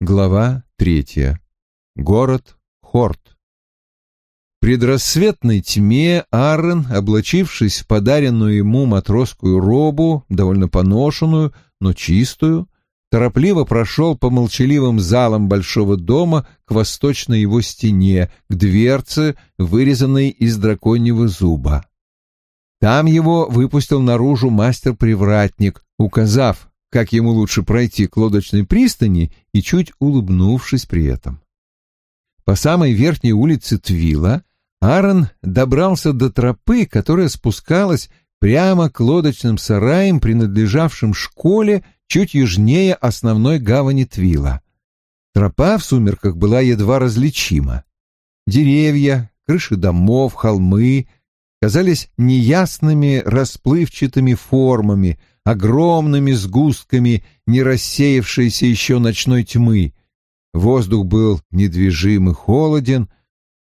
Глава третья. Город Хорт. В предрассветной тьме Аарон, облачившись в подаренную ему матросскую робу, довольно поношенную, но чистую, торопливо прошел по молчаливым залам большого дома к восточной его стене, к дверце, вырезанной из драконьего зуба. Там его выпустил наружу мастер-привратник, указав, как ему лучше пройти к лодочной пристани и чуть улыбнувшись при этом. По самой верхней улице Твила Аарон добрался до тропы, которая спускалась прямо к лодочным сараям, принадлежавшим школе чуть южнее основной гавани Твила. Тропа в сумерках была едва различима. Деревья, крыши домов, холмы казались неясными расплывчатыми формами, огромными сгустками не рассеявшейся еще ночной тьмы. Воздух был недвижим и холоден,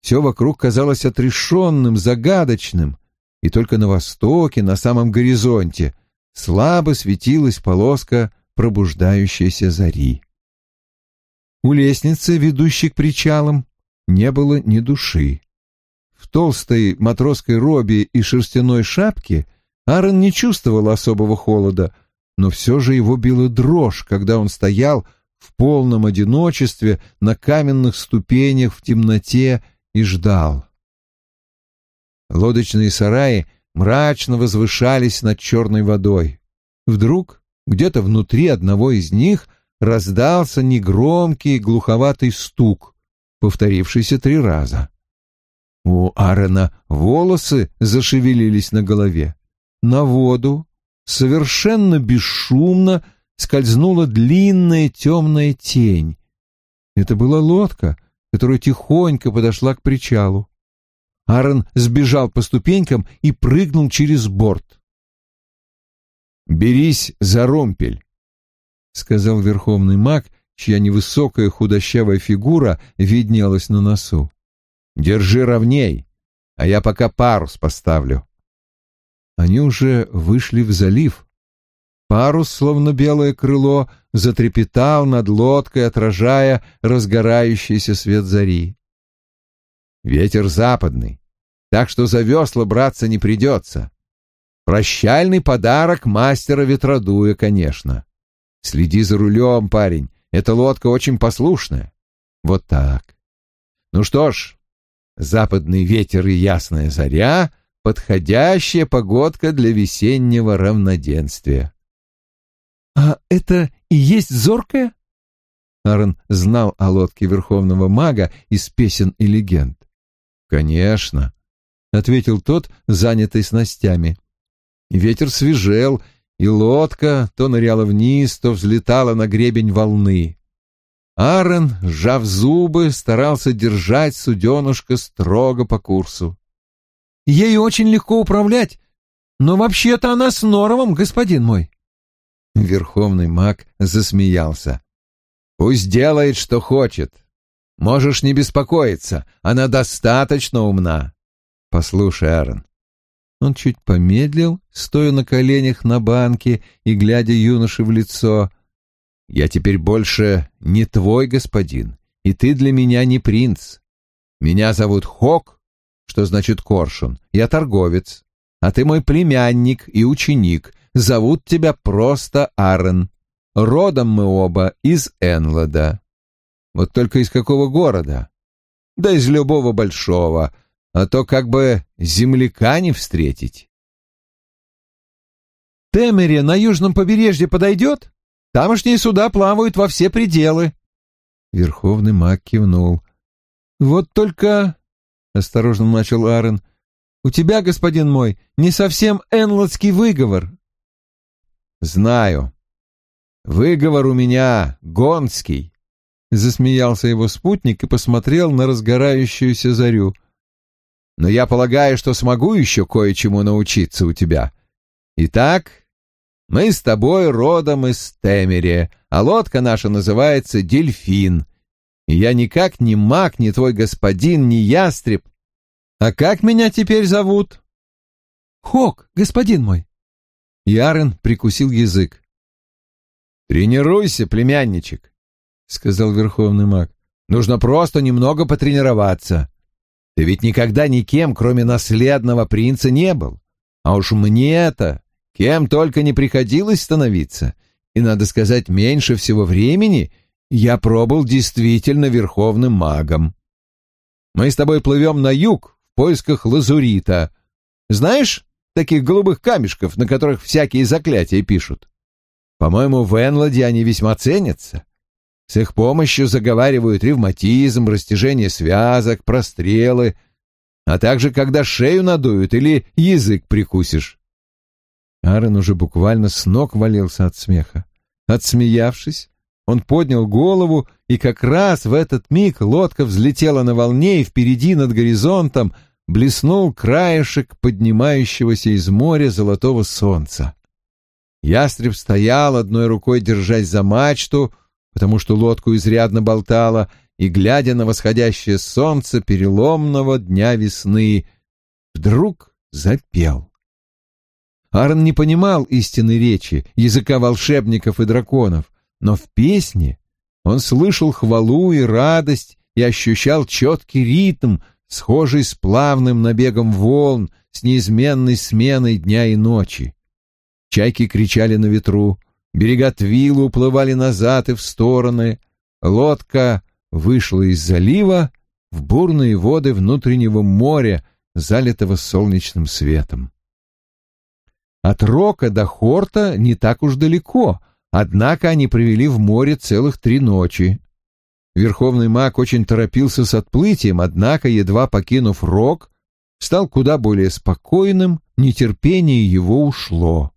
все вокруг казалось отрешенным, загадочным, и только на востоке, на самом горизонте, слабо светилась полоска пробуждающейся зари. У лестницы, ведущей к причалам, не было ни души. В толстой матросской робе и шерстяной шапке Аарон не чувствовал особого холода, но все же его била дрожь, когда он стоял в полном одиночестве на каменных ступенях в темноте и ждал. Лодочные сараи мрачно возвышались над черной водой. Вдруг где-то внутри одного из них раздался негромкий глуховатый стук, повторившийся три раза. У Аарона волосы зашевелились на голове. На воду совершенно бесшумно скользнула длинная темная тень. Это была лодка, которая тихонько подошла к причалу. Аарон сбежал по ступенькам и прыгнул через борт. «Берись за ромпель», — сказал верховный маг, чья невысокая худощавая фигура виднелась на носу. Держи ровней, а я пока парус поставлю. Они уже вышли в залив. Парус, словно белое крыло, затрепетал над лодкой, отражая разгорающийся свет зари. Ветер западный, так что за весла браться не придется. Прощальный подарок мастера ветродуя, конечно. Следи за рулем, парень, эта лодка очень послушная. Вот так. Ну что ж, западный ветер и ясная заря — подходящая погодка для весеннего равноденствия. «А это и есть зоркая?» Аарон знал о лодке верховного мага из песен и легенд. «Конечно», — ответил тот, занятый снастями. Ветер свежел, и лодка то ныряла вниз, то взлетала на гребень волны. Аарон, сжав зубы, старался держать суденушка строго по курсу. «Ею очень легко управлять, но вообще-то она с норовом, господин мой». Верховный маг засмеялся. «Пусть делает, что хочет. Можешь не беспокоиться, она достаточно умна. Послушай, Аарон». Он чуть помедлил, стоя на коленях на банке и глядя юноше в лицо — я теперь больше не твой господин, и ты для меня не принц. Меня зовут Хок, что значит коршун, я торговец, а ты мой племянник и ученик, зовут тебя просто Арен. Родом мы оба из Энлада. Вот только из какого города? Да из любого большого, а то как бы земляка не встретить. Темере на южном побережье подойдет? Тамошние суда плавают во все пределы. Верховный маг кивнул. Вот только, — осторожно начал Аарон, — у тебя, господин мой, не совсем энлотский выговор. Знаю. Выговор у меня гонский. Засмеялся его спутник и посмотрел на разгорающуюся зарю. Но я полагаю, что смогу еще кое-чему научиться у тебя. Итак, мы с тобой родом из Темери, а лодка наша называется «Дельфин». И я никак не маг, ни твой господин, ни ястреб. А как меня теперь зовут? Хок, господин мой. Ярен прикусил язык. Тренируйся, племянничек. сказал верховный маг. «Нужно просто немного потренироваться. Ты ведь никогда никем, кроме наследного принца, не был. А уж мне-то кем только не приходилось становиться. И, надо сказать, меньше всего времени я пробыл действительно верховным магом. Мы с тобой плывем на юг в поисках лазурита. Знаешь таких голубых камешков, на которых всякие заклятия пишут? По-моему, в Энладе они весьма ценятся. С их помощью заговаривают ревматизм, растяжение связок, прострелы, а также когда шею надуют или язык прикусишь. Аарон уже буквально с ног валился от смеха. Отсмеявшись, он поднял голову, и как раз в этот миг лодка взлетела на волне, и впереди над горизонтом блеснул краешек поднимающегося из моря золотого солнца. Ястреб стоял, одной рукой держась за мачту, потому что лодку изрядно болтало, и, глядя на восходящее солнце переломного дня весны, вдруг запел. Аарон не понимал истинной речи, языка волшебников и драконов, но в песне он слышал хвалу и радость и ощущал четкий ритм, схожий с плавным набегом волн, с неизменной сменой дня и ночи. Чайки кричали на ветру, берега Твилла уплывали назад и в стороны, лодка вышла из залива в бурные воды внутреннего моря, залитого солнечным светом. От Рока до Хорта не так уж далеко, однако они провели в море целых три ночи. Верховный маг очень торопился с отплытием, однако, едва покинув Рок, стал куда более спокойным, нетерпение его ушло.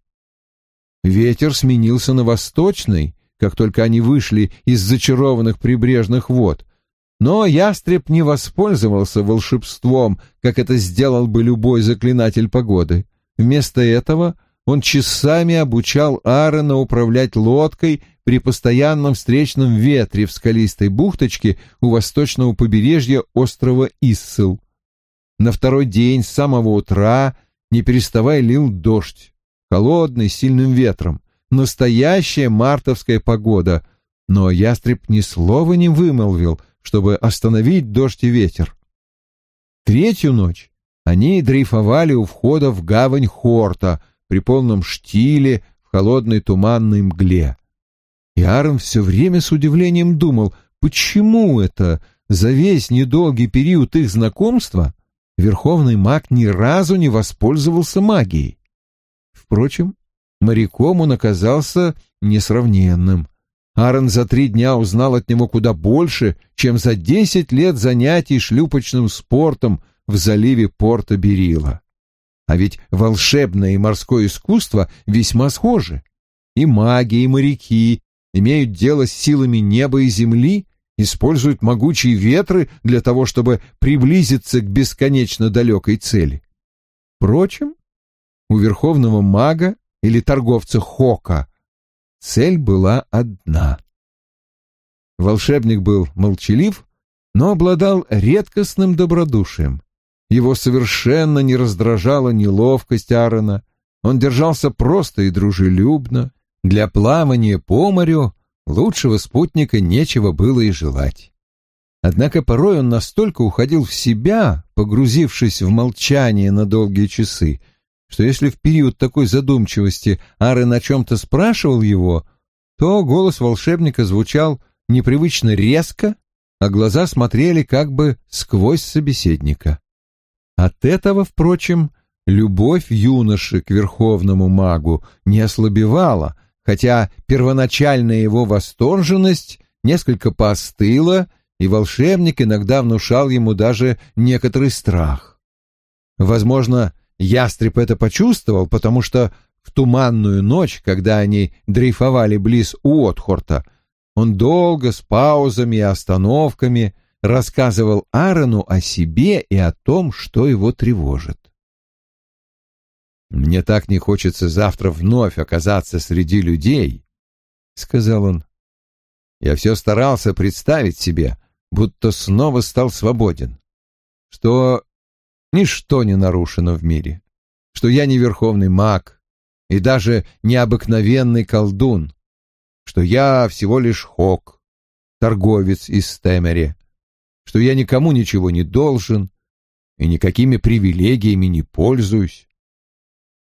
Ветер сменился на восточный, как только они вышли из зачарованных прибрежных вод. Но ястреб не воспользовался волшебством, как это сделал бы любой заклинатель погоды. Вместо этого он часами обучал Аарона управлять лодкой при постоянном встречном ветре в скалистой бухточке у восточного побережья острова Иссел. На второй день с самого утра, не переставая, лил дождь холодный, сильным ветром. Настоящая мартовская погода, но ястреб ни слова не вымолвил, чтобы остановить дождь и ветер. Третью ночь они дрейфовали у входа в гавань Хорта при полном штиле в холодной туманной мгле. И Аарон все время с удивлением думал, почему это за весь недолгий период их знакомства верховный маг ни разу не воспользовался магией. Впрочем, моряком он оказался несравненным. Аарон за три дня узнал от него куда больше, чем за десять лет занятий шлюпочным спортом в заливе порта Берила. А ведь волшебное и морское искусство весьма схожи. И маги, и моряки имеют дело с силами неба и земли, используют могучие ветры для того, чтобы приблизиться к бесконечно далекой цели. Впрочем, у верховного мага или торговца Хока цель была одна. Волшебник был молчалив, но обладал редкостным добродушием. Его совершенно не раздражала неловкость Аарона, он держался просто и дружелюбно. Для плавания по морю лучшего спутника нечего было и желать. Однако порой он настолько уходил в себя, погрузившись в молчание на долгие часы, что если в период такой задумчивости Арен о чем-то спрашивал его, то голос волшебника звучал непривычно резко, а глаза смотрели как бы сквозь собеседника. От этого, впрочем, любовь юноши к верховному магу не ослабевала, хотя первоначальная его восторженность несколько поостыла, и волшебник иногда внушал ему даже некоторый страх. Возможно, Ястреб это почувствовал, потому что в туманную ночь, когда они дрейфовали близ Уотхорта, он долго с паузами и остановками рассказывал Аарону о себе и о том, что его тревожит. «Мне так не хочется завтра вновь оказаться среди людей», — сказал он. «Я все старался представить себе, будто снова стал свободен, что ничто не нарушено в мире, что я не верховный маг и даже не обыкновенный колдун, что я всего лишь хок, торговец из Стэмери, что я никому ничего не должен и никакими привилегиями не пользуюсь.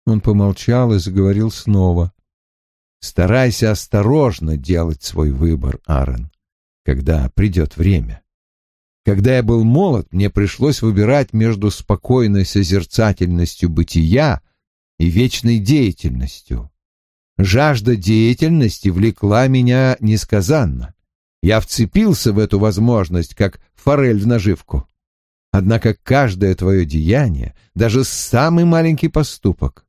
Он помолчал и заговорил снова. Старайся осторожно делать свой выбор, Аарон, когда придет время. Когда я был молод, мне пришлось выбирать между спокойной созерцательностью бытия и вечной деятельностью. Жажда деятельности влекла меня несказанно. Я вцепился в эту возможность, как форель в наживку. Однако каждое твое деяние, даже самый маленький поступок,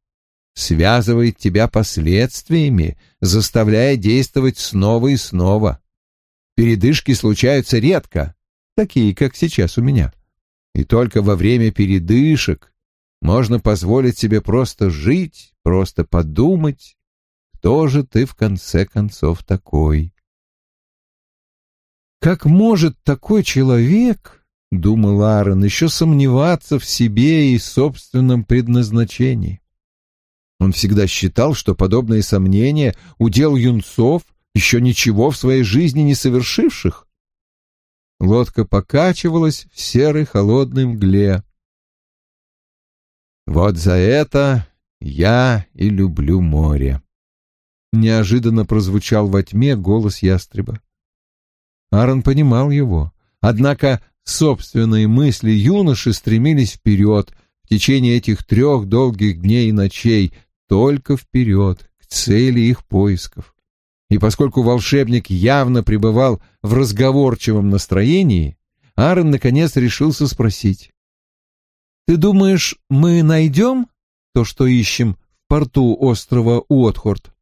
связывает тебя последствиями, заставляя действовать снова и снова. Передышки случаются редко, такие, как сейчас у меня. И только во время передышек можно позволить себе просто жить, просто подумать, кто же ты в конце концов такой. Как может такой человек, думал Аарон, еще сомневаться в себе и собственном предназначении? Он всегда считал, что подобные сомнения — удел юнцов, еще ничего в своей жизни не совершивших. Лодка покачивалась в серой холодной мгле. «Вот за это я и люблю море», — неожиданно прозвучал во тьме голос ястреба. Аарон понимал его, однако собственные мысли юноши стремились вперед в течение этих трех долгих дней и ночей, только вперед, к цели их поисков. И поскольку волшебник явно пребывал в разговорчивом настроении, Аарон наконец решился спросить. «Ты думаешь, мы найдем то, что ищем в порту острова Уотхорд?»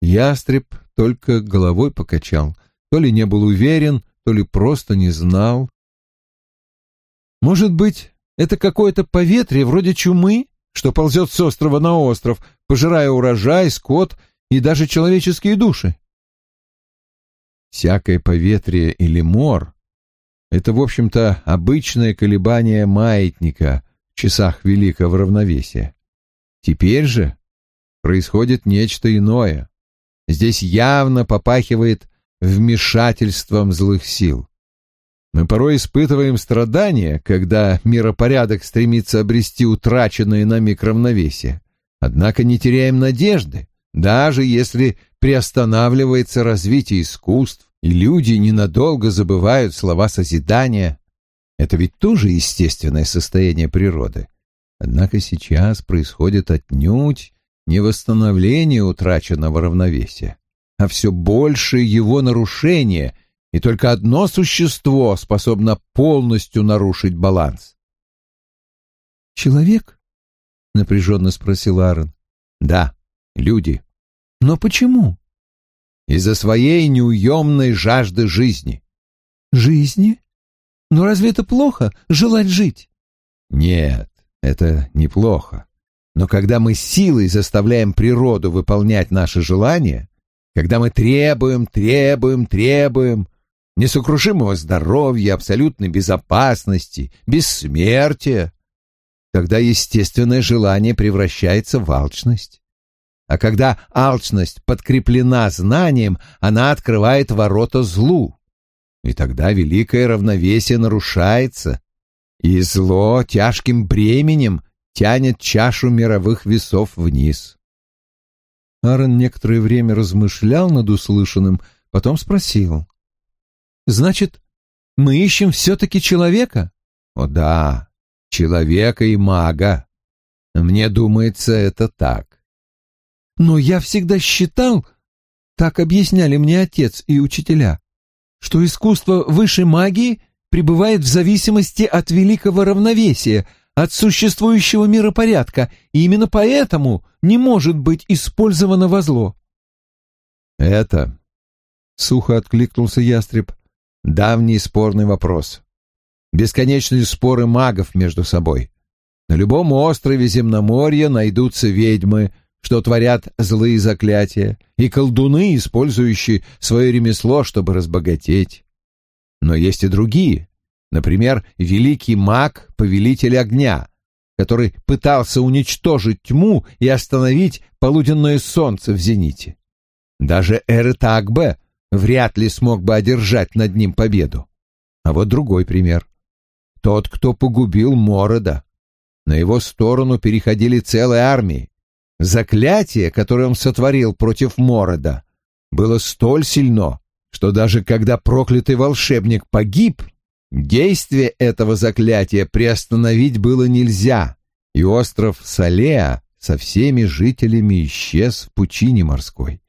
Ястреб только головой покачал, то ли не был уверен, то ли просто не знал. «Может быть, это какое-то поветрие вроде чумы?» что ползет с острова на остров, пожирая урожай, скот и даже человеческие души. Всякое поветрие или мор — это, в общем-то, обычное колебание маятника в часах великого равновесия. Теперь же происходит нечто иное. Здесь явно попахивает вмешательством злых сил. Мы порой испытываем страдания, когда миропорядок стремится обрести утраченное на миг равновесие. Однако не теряем надежды, даже если приостанавливается развитие искусств, и люди ненадолго забывают слова созидания. Это ведь тоже естественное состояние природы. Однако сейчас происходит отнюдь не восстановление утраченного равновесия, а все большее его нарушение — и только одно существо способно полностью нарушить баланс. «Человек?» — напряженно спросил Аарон. «Да, люди». «Но почему?» «Из-за своей неуемной жажды жизни». «Жизни? Но разве это плохо, желать жить?» «Нет, это неплохо. Но когда мы силой заставляем природу выполнять наши желания, когда мы требуем, требуем, требуем, несокрушимого здоровья, абсолютной безопасности, бессмертия, тогда естественное желание превращается в алчность. А когда алчность подкреплена знанием, она открывает ворота злу. И тогда великое равновесие нарушается, и зло тяжким бременем тянет чашу мировых весов вниз. Аарон некоторое время размышлял над услышанным, потом спросил. Значит, мы ищем все-таки человека? О да, человека и мага. Мне думается, это так. Но я всегда считал, так объясняли мне отец и учителя, что искусство высшей магии пребывает в зависимости от великого равновесия, от существующего миропорядка, и именно поэтому не может быть использовано во зло. «Это...» — сухо откликнулся ястреб. Давний спорный вопрос. Бесконечные споры магов между собой. На любом острове земноморья найдутся ведьмы, что творят злые заклятия, и колдуны, использующие свое ремесло, чтобы разбогатеть. Но есть и другие. Например, великий маг, повелитель огня, который пытался уничтожить тьму и остановить полуденное солнце в зените. Даже Эртагбе вряд ли смог бы одержать над ним победу. А вот другой пример. Тот, кто погубил Морода. На его сторону переходили целые армии. Заклятие, которое он сотворил против Морода, было столь сильно, что даже когда проклятый волшебник погиб, действие этого заклятия приостановить было нельзя, и остров Салеа со всеми жителями исчез в пучине морской.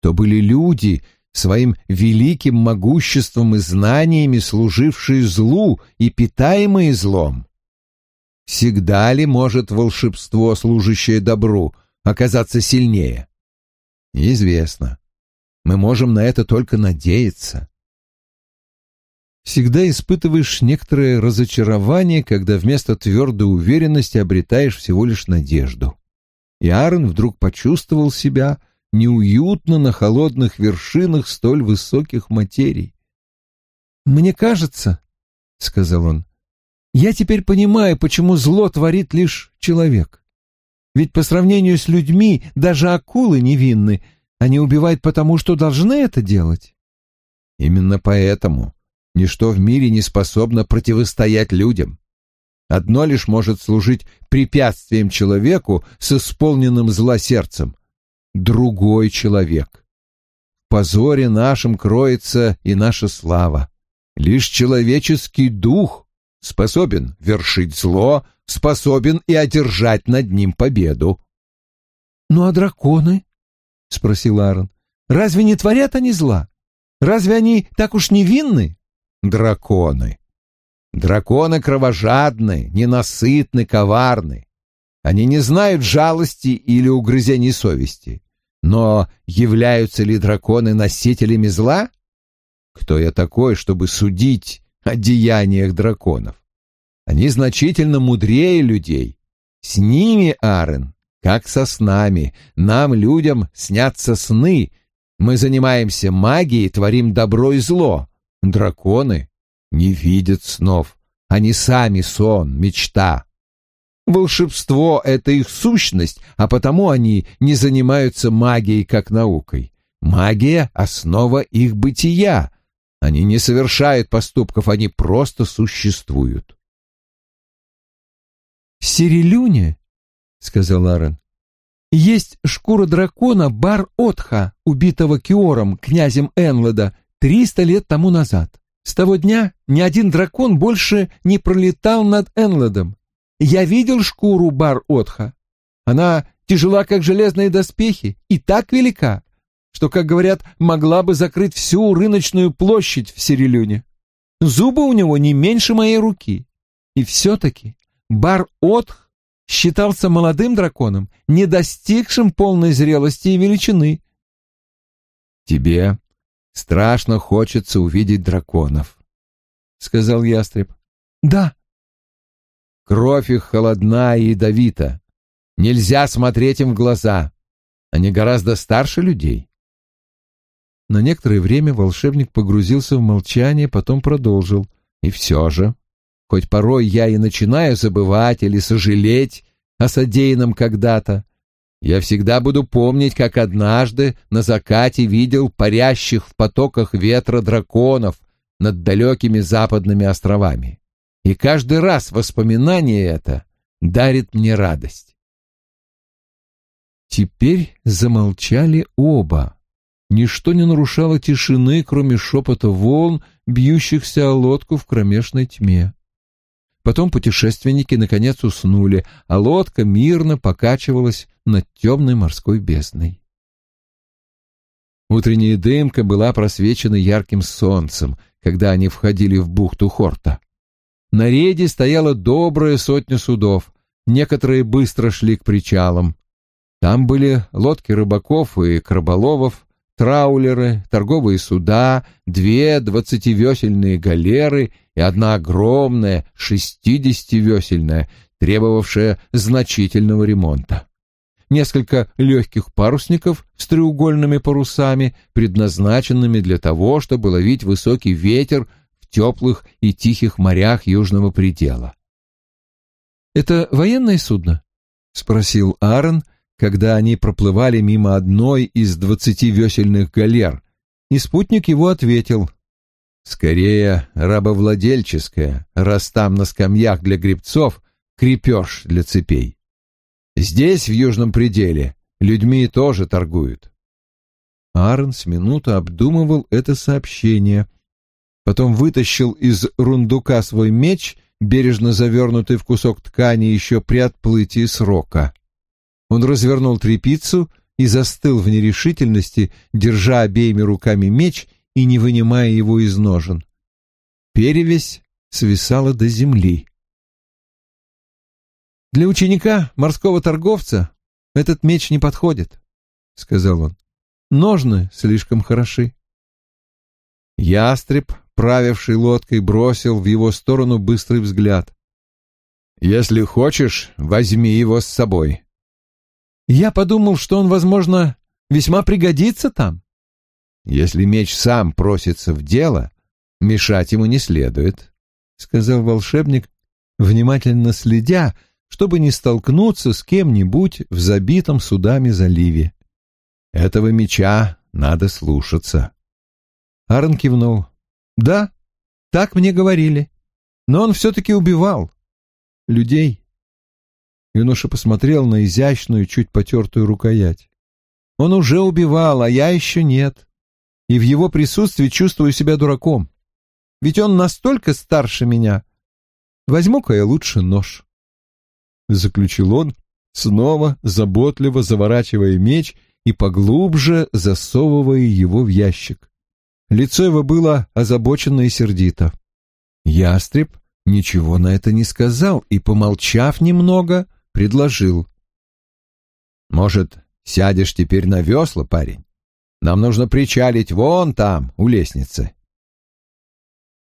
То были люди, своим великим могуществом и знаниями служившие злу и питаемые злом. Всегда ли может волшебство, служащее добру, оказаться сильнее? Неизвестно. Мы можем на это только надеяться. Всегда испытываешь некоторое разочарование, когда вместо твердой уверенности обретаешь всего лишь надежду. И Аарон вдруг почувствовал себя неуютно на холодных вершинах столь высоких материй. «Мне кажется, — сказал он, — я теперь понимаю, почему зло творит лишь человек. Ведь по сравнению с людьми даже акулы невинны, они убивают потому, что должны это делать. Именно поэтому ничто в мире не способно противостоять людям. Одно лишь может служить препятствием человеку с исполненным зла сердцем — другой человек. В позоре нашем кроется и наша слава. Лишь человеческий дух способен вершить зло, способен и одержать над ним победу. «Ну а драконы?» — спросил Аарон. «Разве не творят они зла? Разве они так уж невинны?» «Драконы. Драконы кровожадны, ненасытны, коварны. Они не знают жалости или угрызений совести. Но являются ли драконы носителями зла? Кто я такой, чтобы судить о деяниях драконов? Они значительно мудрее людей. С ними, Арен, как со снами. Нам, людям, снятся сны. Мы занимаемся магией, творим добро и зло. Драконы не видят снов. Они сами сон, мечта. Волшебство — это их сущность, а потому они не занимаются магией как наукой. Магия — основа их бытия. Они не совершают поступков, они просто существуют. В Сирилюне — сказал Аарон. «Есть шкура дракона Бар-Отха, убитого Киором, князем Энлода, триста лет тому назад. С того дня ни один дракон больше не пролетал над Энлодом. Я видел шкуру Бар-Отха. Она тяжела, как железные доспехи, и так велика, что, как говорят, могла бы закрыть всю рыночную площадь в Сирилюне. Зубы у него не меньше моей руки. И все-таки Бар-Отх считался молодым драконом, не достигшим полной зрелости и величины. «Тебе страшно хочется увидеть драконов», — сказал ястреб. «Да». Кровь их холодна и ядовита. Нельзя смотреть им в глаза. Они гораздо старше людей. На некоторое время волшебник погрузился в молчание, потом продолжил. И все же Хоть порой я и начинаю забывать или сожалеть о содеянном когда-то, я всегда буду помнить, как однажды на закате видел парящих в потоках ветра драконов над далекими западными островами. И каждый раз воспоминание это дарит мне радость. Теперь замолчали оба. Ничто не нарушало тишины, кроме шепота волн, бьющихся о лодку в кромешной тьме. Потом путешественники наконец уснули, а лодка мирно покачивалась над темной морской бездной. Утренняя дымка была просвечена ярким солнцем, когда они входили в бухту Хорта. На рейде стояла добрая сотня судов, некоторые быстро шли к причалам. Там были лодки рыбаков и краболовов, траулеры, торговые суда, две двадцативесельные галеры и одна огромная шестидесятивесельная, требовавшая значительного ремонта. Несколько легких парусников с треугольными парусами, предназначенными для того, чтобы ловить высокий ветер в теплых и тихих морях южного предела. «Это военное судно?» — спросил Аарон, когда они проплывали мимо одной из двадцати весельных галер, и спутник его ответил. «Скорее рабовладельческая, раз там на скамьях для гребцов крепеж для цепей. Здесь, в южном пределе, людьми тоже торгуют». Аарон с минуту обдумывал это сообщение, потом вытащил из рундука свой меч, бережно завернутый в кусок ткани еще при отплытии срока. Он развернул трепицу и застыл в нерешительности, держа обеими руками меч и не вынимая его из ножен. Перевесь свисала до земли. «Для ученика, морского торговца, этот меч не подходит», — сказал он. «Ножны слишком хороши». Ястреб, правивший лодкой, бросил в его сторону быстрый взгляд. «Если хочешь, возьми его с собой», я подумал, что он, возможно, весьма пригодится там. Если меч сам просится в дело, мешать ему не следует, — сказал волшебник, внимательно следя, чтобы не столкнуться с кем-нибудь в забитом судами заливе. Этого меча надо слушаться. Аарон кивнул. Да, так мне говорили. Но он все-таки убивал людей. Юноша посмотрел на изящную, чуть потертую рукоять. Он уже убивал, а я еще нет. И в его присутствии чувствую себя дураком. Ведь он настолько старше меня. Возьму-ка я лучше нож. Заключил он, снова заботливо заворачивая меч и поглубже засовывая его в ящик. Лицо его было озабочено и сердито. Ястреб ничего на это не сказал и, помолчав немного, — предложил. «Может, сядешь теперь на весла, парень? Нам нужно причалить вон там, у лестницы».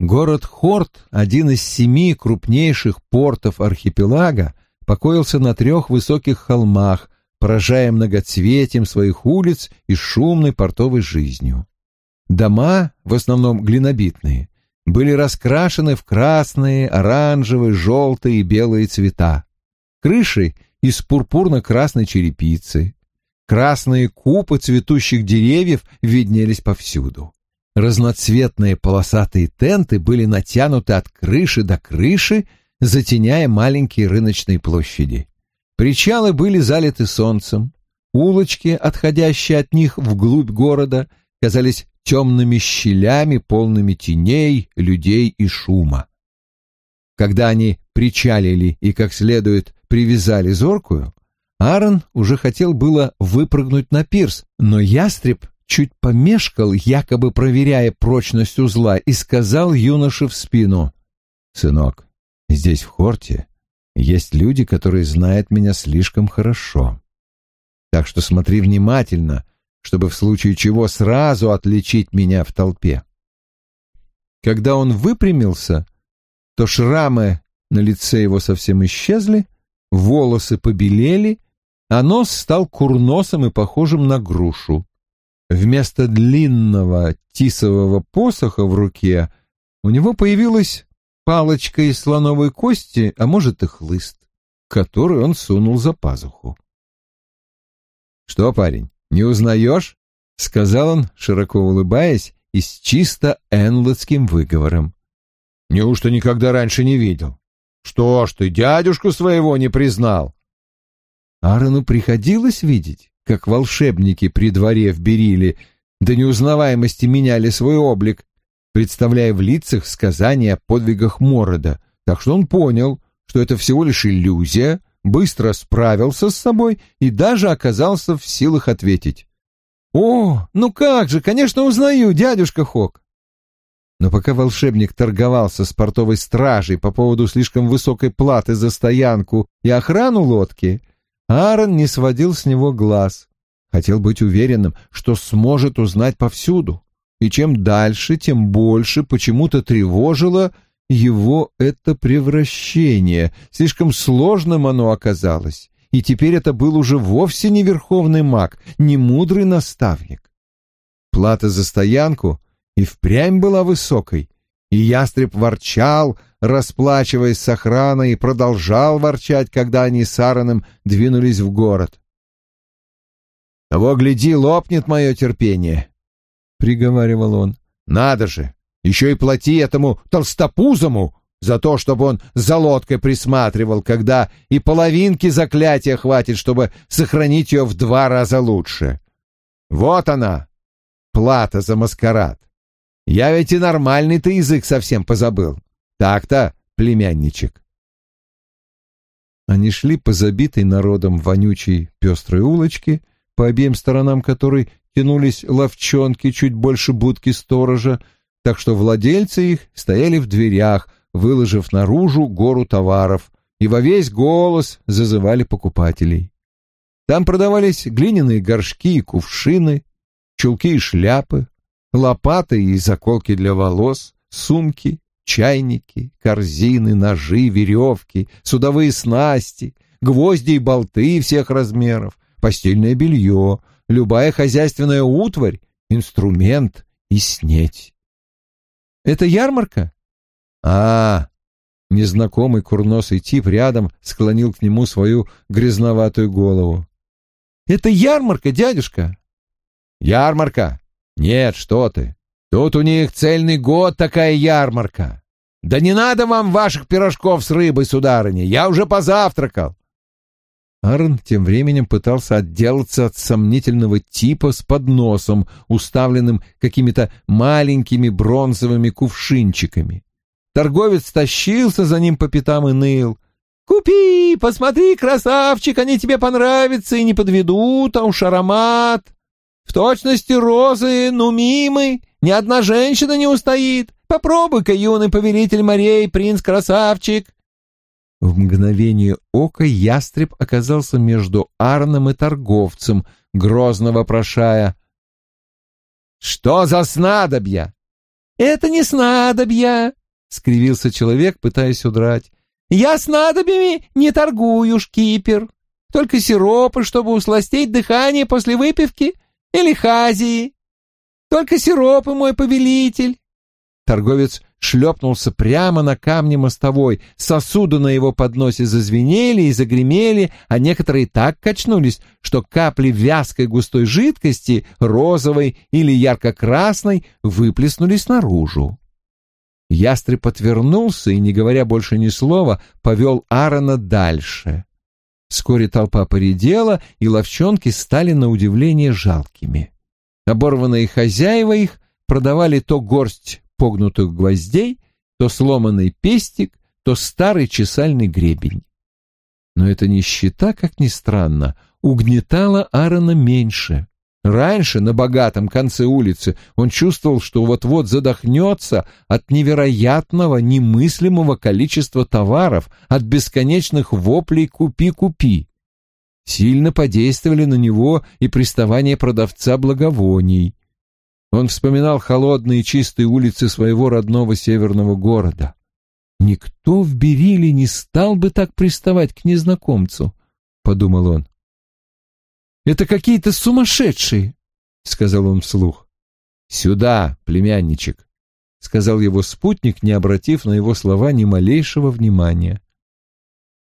Город Хорт, один из семи крупнейших портов архипелага, покоился на трех высоких холмах, поражая многоцветием своих улиц и шумной портовой жизнью. Дома, в основном глинобитные, были раскрашены в красные, оранжевые, желтые и белые цвета крыши из пурпурно-красной черепицы. Красные купы цветущих деревьев виднелись повсюду. Разноцветные полосатые тенты были натянуты от крыши до крыши, затеняя маленькие рыночные площади. Причалы были залиты солнцем. Улочки, отходящие от них вглубь города, казались темными щелями, полными теней, людей и шума. Когда они причалили и как следует привязали зоркую, Аарон уже хотел было выпрыгнуть на пирс, но ястреб чуть помешкал, якобы проверяя прочность узла, и сказал юноше в спину, «Сынок, здесь в Хорте есть люди, которые знают меня слишком хорошо. Так что смотри внимательно, чтобы в случае чего сразу отличить меня в толпе». Когда он выпрямился, то шрамы на лице его совсем исчезли, волосы побелели, а нос стал курносым и похожим на грушу. Вместо длинного тисового посоха в руке у него появилась палочка из слоновой кости, а может и хлыст, который он сунул за пазуху. «Что, парень, не узнаешь?» — сказал он, широко улыбаясь и с чисто энлотским выговором. «Неужто никогда раньше не видел?» Что ж ты дядюшку своего не признал? Аарону приходилось видеть, как волшебники при дворе в Бериле до неузнаваемости меняли свой облик, представляя в лицах сказания о подвигах Морода, так что он понял, что это всего лишь иллюзия, быстро справился с собой и даже оказался в силах ответить. «О, ну как же, конечно, узнаю, дядюшка Хок. Но пока волшебник торговался с портовой стражей по поводу слишком высокой платы за стоянку и охрану лодки, Аарон не сводил с него глаз. Хотел быть уверенным, что сможет узнать повсюду. И чем дальше, тем больше почему-то тревожило его это превращение. Слишком сложным оно оказалось. И теперь это был уже вовсе не верховный маг, не мудрый наставник. Плата за стоянку — и впрямь была высокой, и ястреб ворчал, расплачиваясь с охраной, и продолжал ворчать, когда они с Аароном двинулись в город. «Того, гляди, лопнет мое терпение. Приговаривал он. «Надо же! Еще и плати этому толстопузому за то, чтобы он за лодкой присматривал, когда и половинки заклятия хватит, чтобы сохранить ее в два раза лучше. Вот она, плата за маскарад. Я ведь и нормальный-то язык совсем позабыл. Так-то, племянничек. Они шли по забитой народом вонючей пестрой улочке, по обеим сторонам которой тянулись ловчонки чуть больше будки сторожа, так что владельцы их стояли в дверях, выложив наружу гору товаров, и во весь голос зазывали покупателей. Там продавались глиняные горшки и кувшины, чулки и шляпы, лопаты и заколки для волос, сумки, чайники, корзины, ножи, веревки, судовые снасти, гвозди и болты всех размеров, постельное белье, любая хозяйственная утварь, инструмент и снеть. «Это ярмарка?» «А, Незнакомый курносый тип рядом склонил к нему свою грязноватую голову. «Это ярмарка, дядюшка!» «Ярмарка? Нет, что ты! Тут у них цельный год такая ярмарка! Да не надо вам ваших пирожков с рыбой, сударыня, я уже позавтракал!» Арн тем временем пытался отделаться от сомнительного типа с подносом, уставленным какими-то маленькими бронзовыми кувшинчиками. Торговец тащился за ним по пятам и ныл. «Купи, посмотри, красавчик, они тебе понравятся и не подведут, а уж аромат. В точности розы, ну мимы, ни одна женщина не устоит. Попробуй-ка, юный повелитель морей, принц-красавчик». В мгновение ока ястреб оказался между Арном и торговцем, грозно вопрошая. «Что за снадобья?» «Это не снадобья», — скривился человек, пытаясь удрать. «Я с надобями не торгую, шкипер. Только сиропы, чтобы усластить дыхание после выпивки или хазии. Только сиропы, мой повелитель». Торговец шлепнулся прямо на камне мостовой, сосуды на его подносе зазвенели и загремели, а некоторые так качнулись, что капли вязкой густой жидкости, розовой или ярко-красной, выплеснулись наружу. Ястреб отвернулся и, не говоря больше ни слова, повел Аарона дальше. Вскоре толпа поредела, и ловчонки стали на удивление жалкими. Оборванные хозяева их продавали то горсть погнутых гвоздей, то сломанный пестик, то старый чесальный гребень. Но эта нищета, как ни странно, угнетала Аарона меньше. Раньше, на богатом конце улицы, он чувствовал, что вот-вот задохнется от невероятного, немыслимого количества товаров, от бесконечных воплей «купи-купи». Сильно подействовали на него и приставания продавца благовоний. Он вспоминал холодные чистые улицы своего родного северного города. «Никто в Бериле не стал бы так приставать к незнакомцу», — подумал он. Это какие-то сумасшедшие, — сказал он вслух. «Сюда, племянничек», — сказал его спутник, не обратив на его слова ни малейшего внимания.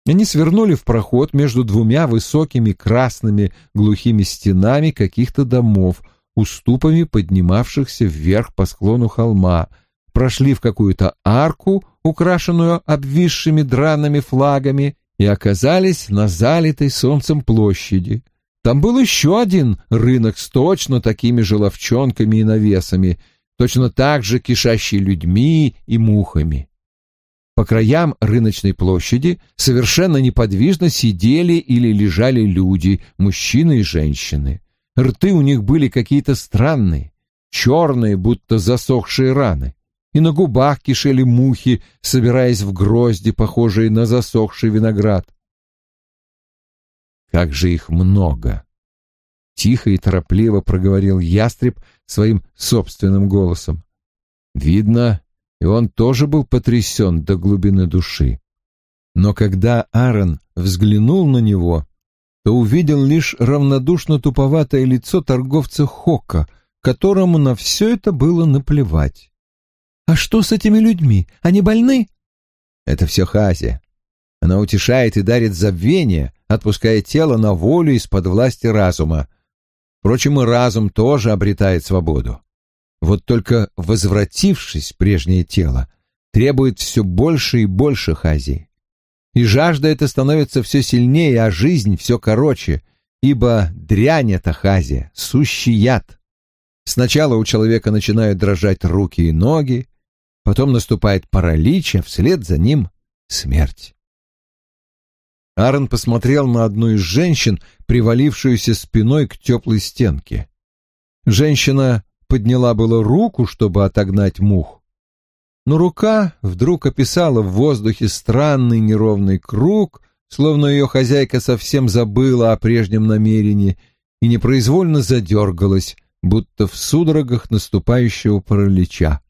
Они свернули в проход между двумя высокими красными глухими стенами каких-то домов, уступами поднимавшихся вверх по склону холма, прошли в какую-то арку, украшенную обвисшими драными флагами, и оказались на залитой солнцем площади. Там был еще один рынок с точно такими же ловчонками и навесами, точно так же кишащий людьми и мухами. По краям рыночной площади совершенно неподвижно сидели или лежали люди, мужчины и женщины. Рты у них были какие-то странные, черные, будто засохшие раны, и на губах кишели мухи, собираясь в грозди, похожие на засохший виноград. Как же их много! Тихо и торопливо проговорил ястреб своим собственным голосом. Видно, и он тоже был потрясен до глубины души. Но когда Аарон взглянул на него, то увидел лишь равнодушно туповатое лицо торговца Хока, которому на все это было наплевать. «А что с этими людьми? Они больны?» «Это все Хазия. Она утешает и дарит забвение, отпуская тело на волю из-под власти разума. Впрочем, и разум тоже обретает свободу. Вот только возвратившись в прежнее тело, требует все больше и больше хази. И жажда эта становится все сильнее, а жизнь все короче, ибо дрянь это хази, сущий яд. Сначала у человека начинают дрожать руки и ноги, потом наступает паралич, а вслед за ним смерть. Аарон посмотрел на одну из женщин, привалившуюся спиной к теплой стенке. Женщина подняла было руку, чтобы отогнать мух, но рука вдруг описала в воздухе странный неровный круг, словно ее хозяйка совсем забыла о прежнем намерении и непроизвольно задергалась, будто в судорогах наступающего паралича.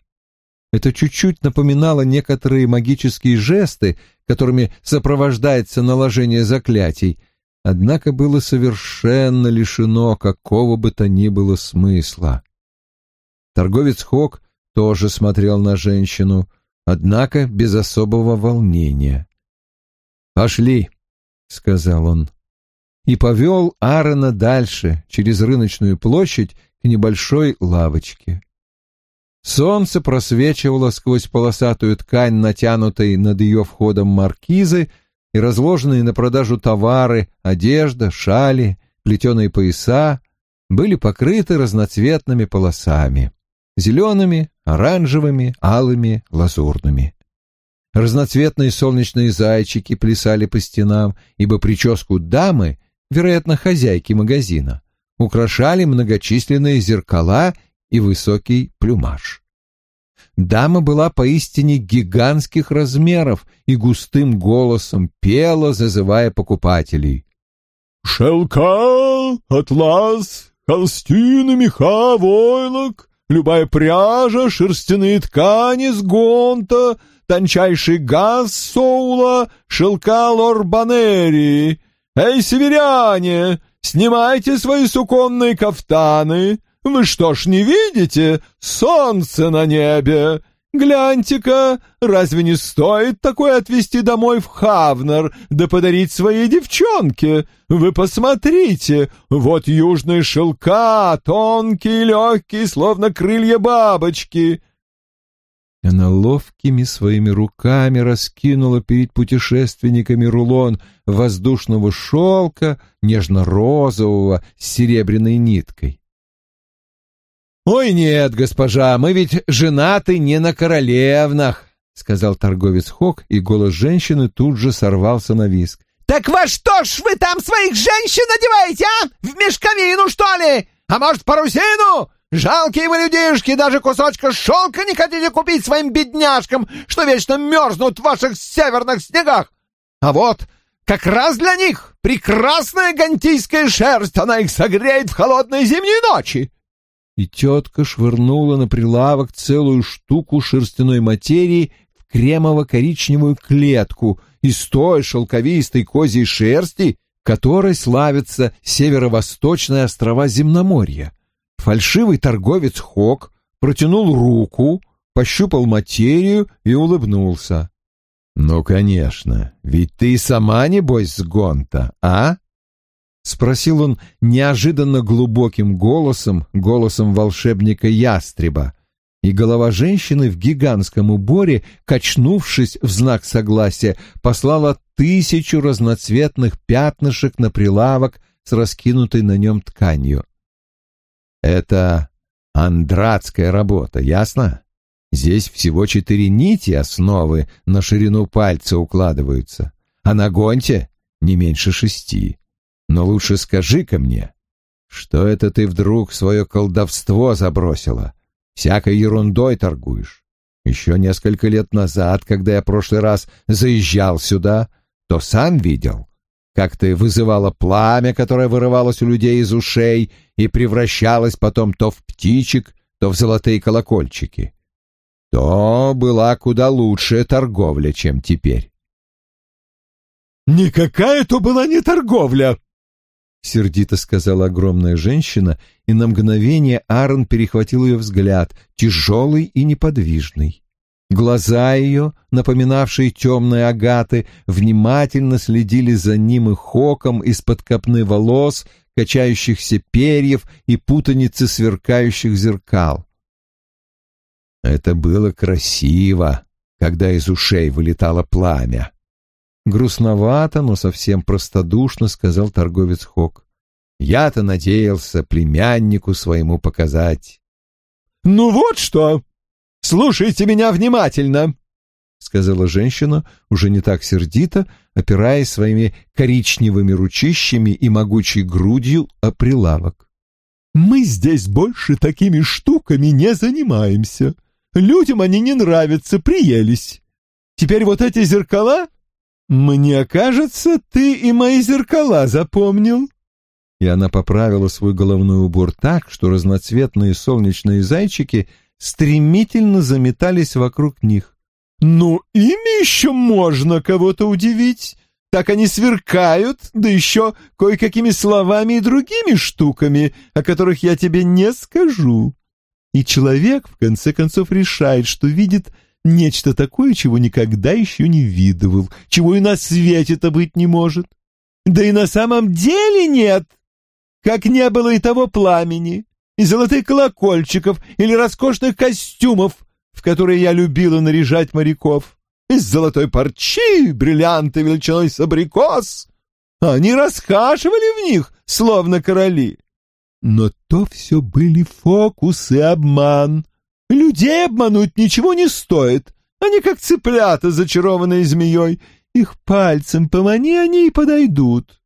Это чуть-чуть напоминало некоторые магические жесты, которыми сопровождается наложение заклятий, однако было совершенно лишено какого бы то ни было смысла. Торговец Хок тоже смотрел на женщину, однако без особого волнения. «Пошли», — сказал он, и повел Аарона дальше, через рыночную площадь, к небольшой лавочке. Солнце просвечивало сквозь полосатую ткань, натянутой над ее входом маркизы, и разложенные на продажу товары, одежда, шали, плетеные пояса были покрыты разноцветными полосами — зелеными, оранжевыми, алыми, лазурными. Разноцветные солнечные зайчики плясали по стенам, ибо прическу дамы, вероятно, хозяйки магазина, украшали многочисленные зеркала и высокий плюмаж. Дама была поистине гигантских размеров и густым голосом пела, зазывая покупателей. «Шелка, атлас, холстины, меха, войлок, любая пряжа, шерстяные ткани с гонта, тончайший газ соула, шелка лорбанерии. Эй, северяне, снимайте свои суконные кафтаны, вы что ж не видите? Солнце на небе! Гляньте-ка, разве не стоит такое отвезти домой в Хавнер, да подарить своей девчонке? Вы посмотрите, вот южные шелка, тонкие, легкие, словно крылья бабочки». Она ловкими своими руками раскинула перед путешественниками рулон воздушного шелка, нежно-розового, с серебряной ниткой. «Ой, нет, госпожа, мы ведь женаты не на королевнах», — сказал торговец Хок, и голос женщины тут же сорвался на виск. «Так во что ж вы там своих женщин надеваете, а? В мешковину, что ли? А может, парусину? Жалкие вы людишки, даже кусочка шелка не хотите купить своим бедняжкам, что вечно мерзнут в ваших северных снегах. А вот как раз для них прекрасная гантийская шерсть, она их согреет в холодные зимние ночи и тетка швырнула на прилавок целую штуку шерстяной материи в кремово-коричневую клетку из той шелковистой козьей шерсти, которой славятся северо-восточные острова Земноморья. Фальшивый торговец Хок протянул руку, пощупал материю и улыбнулся. «Ну, конечно, ведь ты сама, небось, с Гонта, а?» — спросил он неожиданно глубоким голосом, голосом волшебника Ястреба, и голова женщины в гигантском уборе, качнувшись в знак согласия, послала тысячу разноцветных пятнышек на прилавок с раскинутой на нем тканью. «Это андратская работа, ясно? Здесь всего четыре нити основы на ширину пальца укладываются, а на гонте не меньше шести». Но лучше скажи-ка мне, что это ты вдруг свое колдовство забросила? Всякой ерундой торгуешь. Еще несколько лет назад, когда я прошлый раз заезжал сюда, то сам видел, как ты вызывала пламя, которое вырывалось у людей из ушей и превращалось потом то в птичек, то в золотые колокольчики. То была куда лучшая торговля, чем теперь. «Никакая то была не торговля!» — сердито сказала огромная женщина, и на мгновение Аарон перехватил ее взгляд, тяжелый и неподвижный. Глаза ее, напоминавшие темные агаты, внимательно следили за ним и хоком из-под копны волос, качающихся перьев и путаницы сверкающих зеркал. Это было красиво, когда из ушей вылетало пламя. Грустновато, но совсем простодушно сказал торговец Хок. Я-то надеялся племяннику своему показать. «Ну вот что! Слушайте меня внимательно!» — сказала женщина, уже не так сердито, опираясь своими коричневыми ручищами и могучей грудью о прилавок. «Мы здесь больше такими штуками не занимаемся. Людям они не нравятся, приелись. Теперь вот эти зеркала... Мне кажется, ты и мои зеркала запомнил». И она поправила свой головной убор так, что разноцветные солнечные зайчики стремительно заметались вокруг них. «Ну, ими еще можно кого-то удивить. Так они сверкают, да еще кое-какими словами и другими штуками, о которых я тебе не скажу. И человек, в конце концов, решает, что видит нечто такое, чего никогда еще не видывал, чего и на свете-то быть не может. Да и на самом деле нет, как не было и того пламени, и золотых колокольчиков или роскошных костюмов, в которые я любила наряжать моряков из золотой парчи, бриллианты величиной с абрикос. Они расхаживали в них, словно короли. Но то все были фокусы, обман. Людей обмануть ничего не стоит. Они как цыплята, зачарованные змеей. Их пальцем помани, они и подойдут.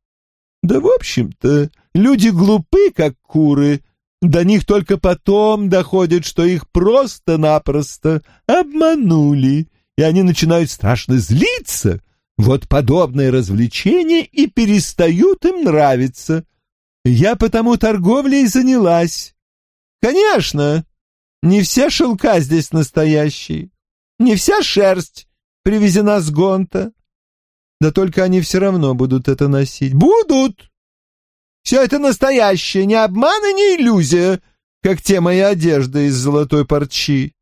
Да, в общем-то, люди глупы, как куры. До них только потом доходит, что их просто-напросто обманули и они начинают страшно злиться, вот подобное развлечение и перестают им нравиться. Я потому торговлей занялась. Конечно, не все шелка здесь настоящие, не вся шерсть привезена с Гонта. Да только они все равно будут это носить. Будут! Все это настоящее, не обман и не иллюзия, как те мои одежды из золотой парчи.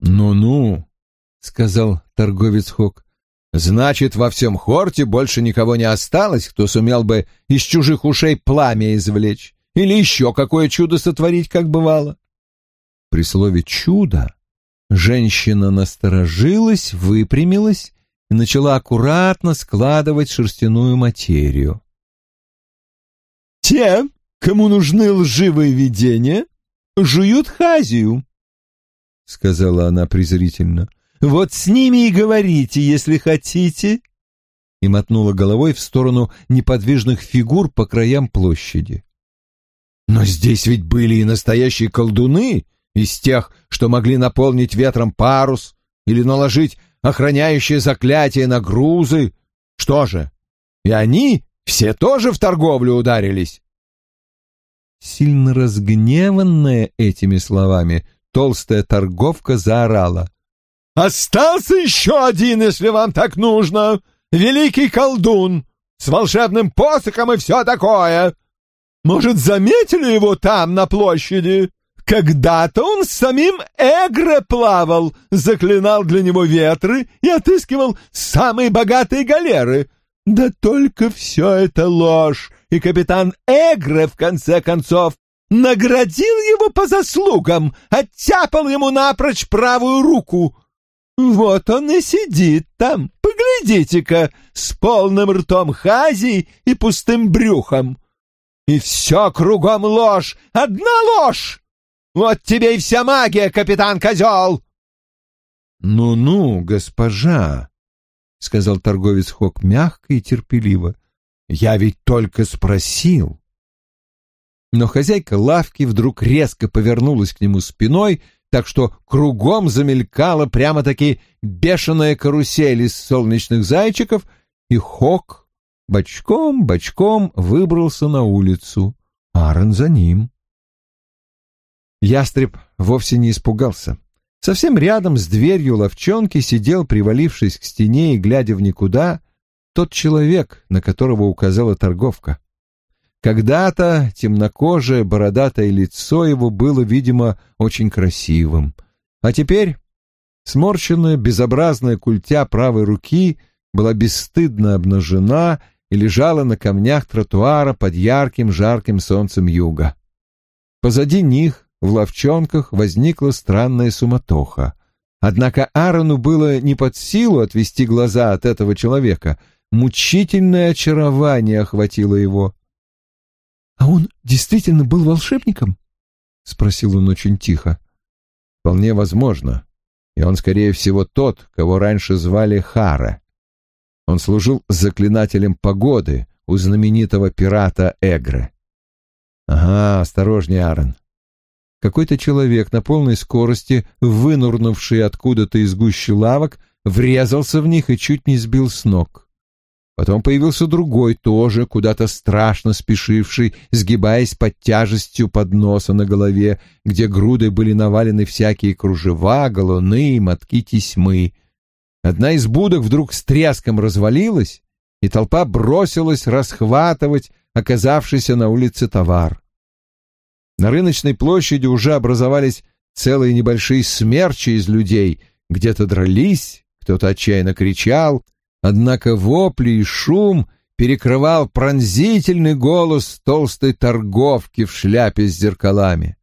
Ну-ну, — сказал торговец Хок. «Значит, во всем хорте больше никого не осталось, кто сумел бы из чужих ушей пламя извлечь или еще какое чудо сотворить, как бывало?» При слове «чудо» женщина насторожилась, выпрямилась и начала аккуратно складывать шерстяную материю. «Те, кому нужны лживые видения, жуют хазию», — сказала она презрительно. — вот с ними и говорите, если хотите. И мотнула головой в сторону неподвижных фигур по краям площади. Но здесь ведь были и настоящие колдуны, из тех, что могли наполнить ветром парус или наложить охраняющее заклятие на грузы. Что же, и они все тоже в торговлю ударились? Сильно разгневанная этими словами, толстая торговка заорала. Остался еще один, если вам так нужно. Великий колдун с волшебным посохом и все такое. Может, заметили его там, на площади? Когда-то он с самим Эгре плавал, заклинал для него ветры и отыскивал самые богатые галеры. Да только все это ложь, и капитан Эгре, в конце концов, наградил его по заслугам, оттяпал ему напрочь правую руку — вот он и сидит там, поглядите-ка, с полным ртом хази и пустым брюхом. И все кругом ложь, одна ложь! Вот тебе и вся магия, капитан-козел!» «Ну-ну, госпожа», — сказал торговец Хок мягко и терпеливо, — «я ведь только спросил». Но хозяйка лавки вдруг резко повернулась к нему спиной, — так что кругом замелькала прямо-таки бешеная карусель из солнечных зайчиков, и Хок бочком-бочком выбрался на улицу. Аарон за ним. Ястреб вовсе не испугался. Совсем рядом с дверью ловчонки сидел, привалившись к стене и глядя в никуда, тот человек, на которого указала торговка. Когда-то темнокожее бородатое лицо его было, видимо, очень красивым. А теперь сморщенная безобразная культя правой руки была бесстыдно обнажена и лежала на камнях тротуара под ярким жарким солнцем юга. Позади них, в ловчонках, возникла странная суматоха. Однако Аарону было не под силу отвести глаза от этого человека. Мучительное очарование охватило его. «А он действительно был волшебником?» — спросил он очень тихо. «Вполне возможно. И он, скорее всего, тот, кого раньше звали Хара. Он служил заклинателем погоды у знаменитого пирата Эгры. Ага, осторожнее, Аарон. Какой-то человек на полной скорости, вынурнувший откуда-то из гущи лавок, врезался в них и чуть не сбил с ног. Потом появился другой, тоже куда-то страшно спешивший, сгибаясь под тяжестью подноса на голове, где груды были навалены всякие кружева, галуны и мотки тесьмы. Одна из будок вдруг с треском развалилась, и толпа бросилась расхватывать оказавшийся на улице товар. На рыночной площади уже образовались целые небольшие смерчи из людей, где-то дрались, кто-то отчаянно кричал, однако вопли и шум перекрывал пронзительный голос толстой торговки в шляпе с зеркалами.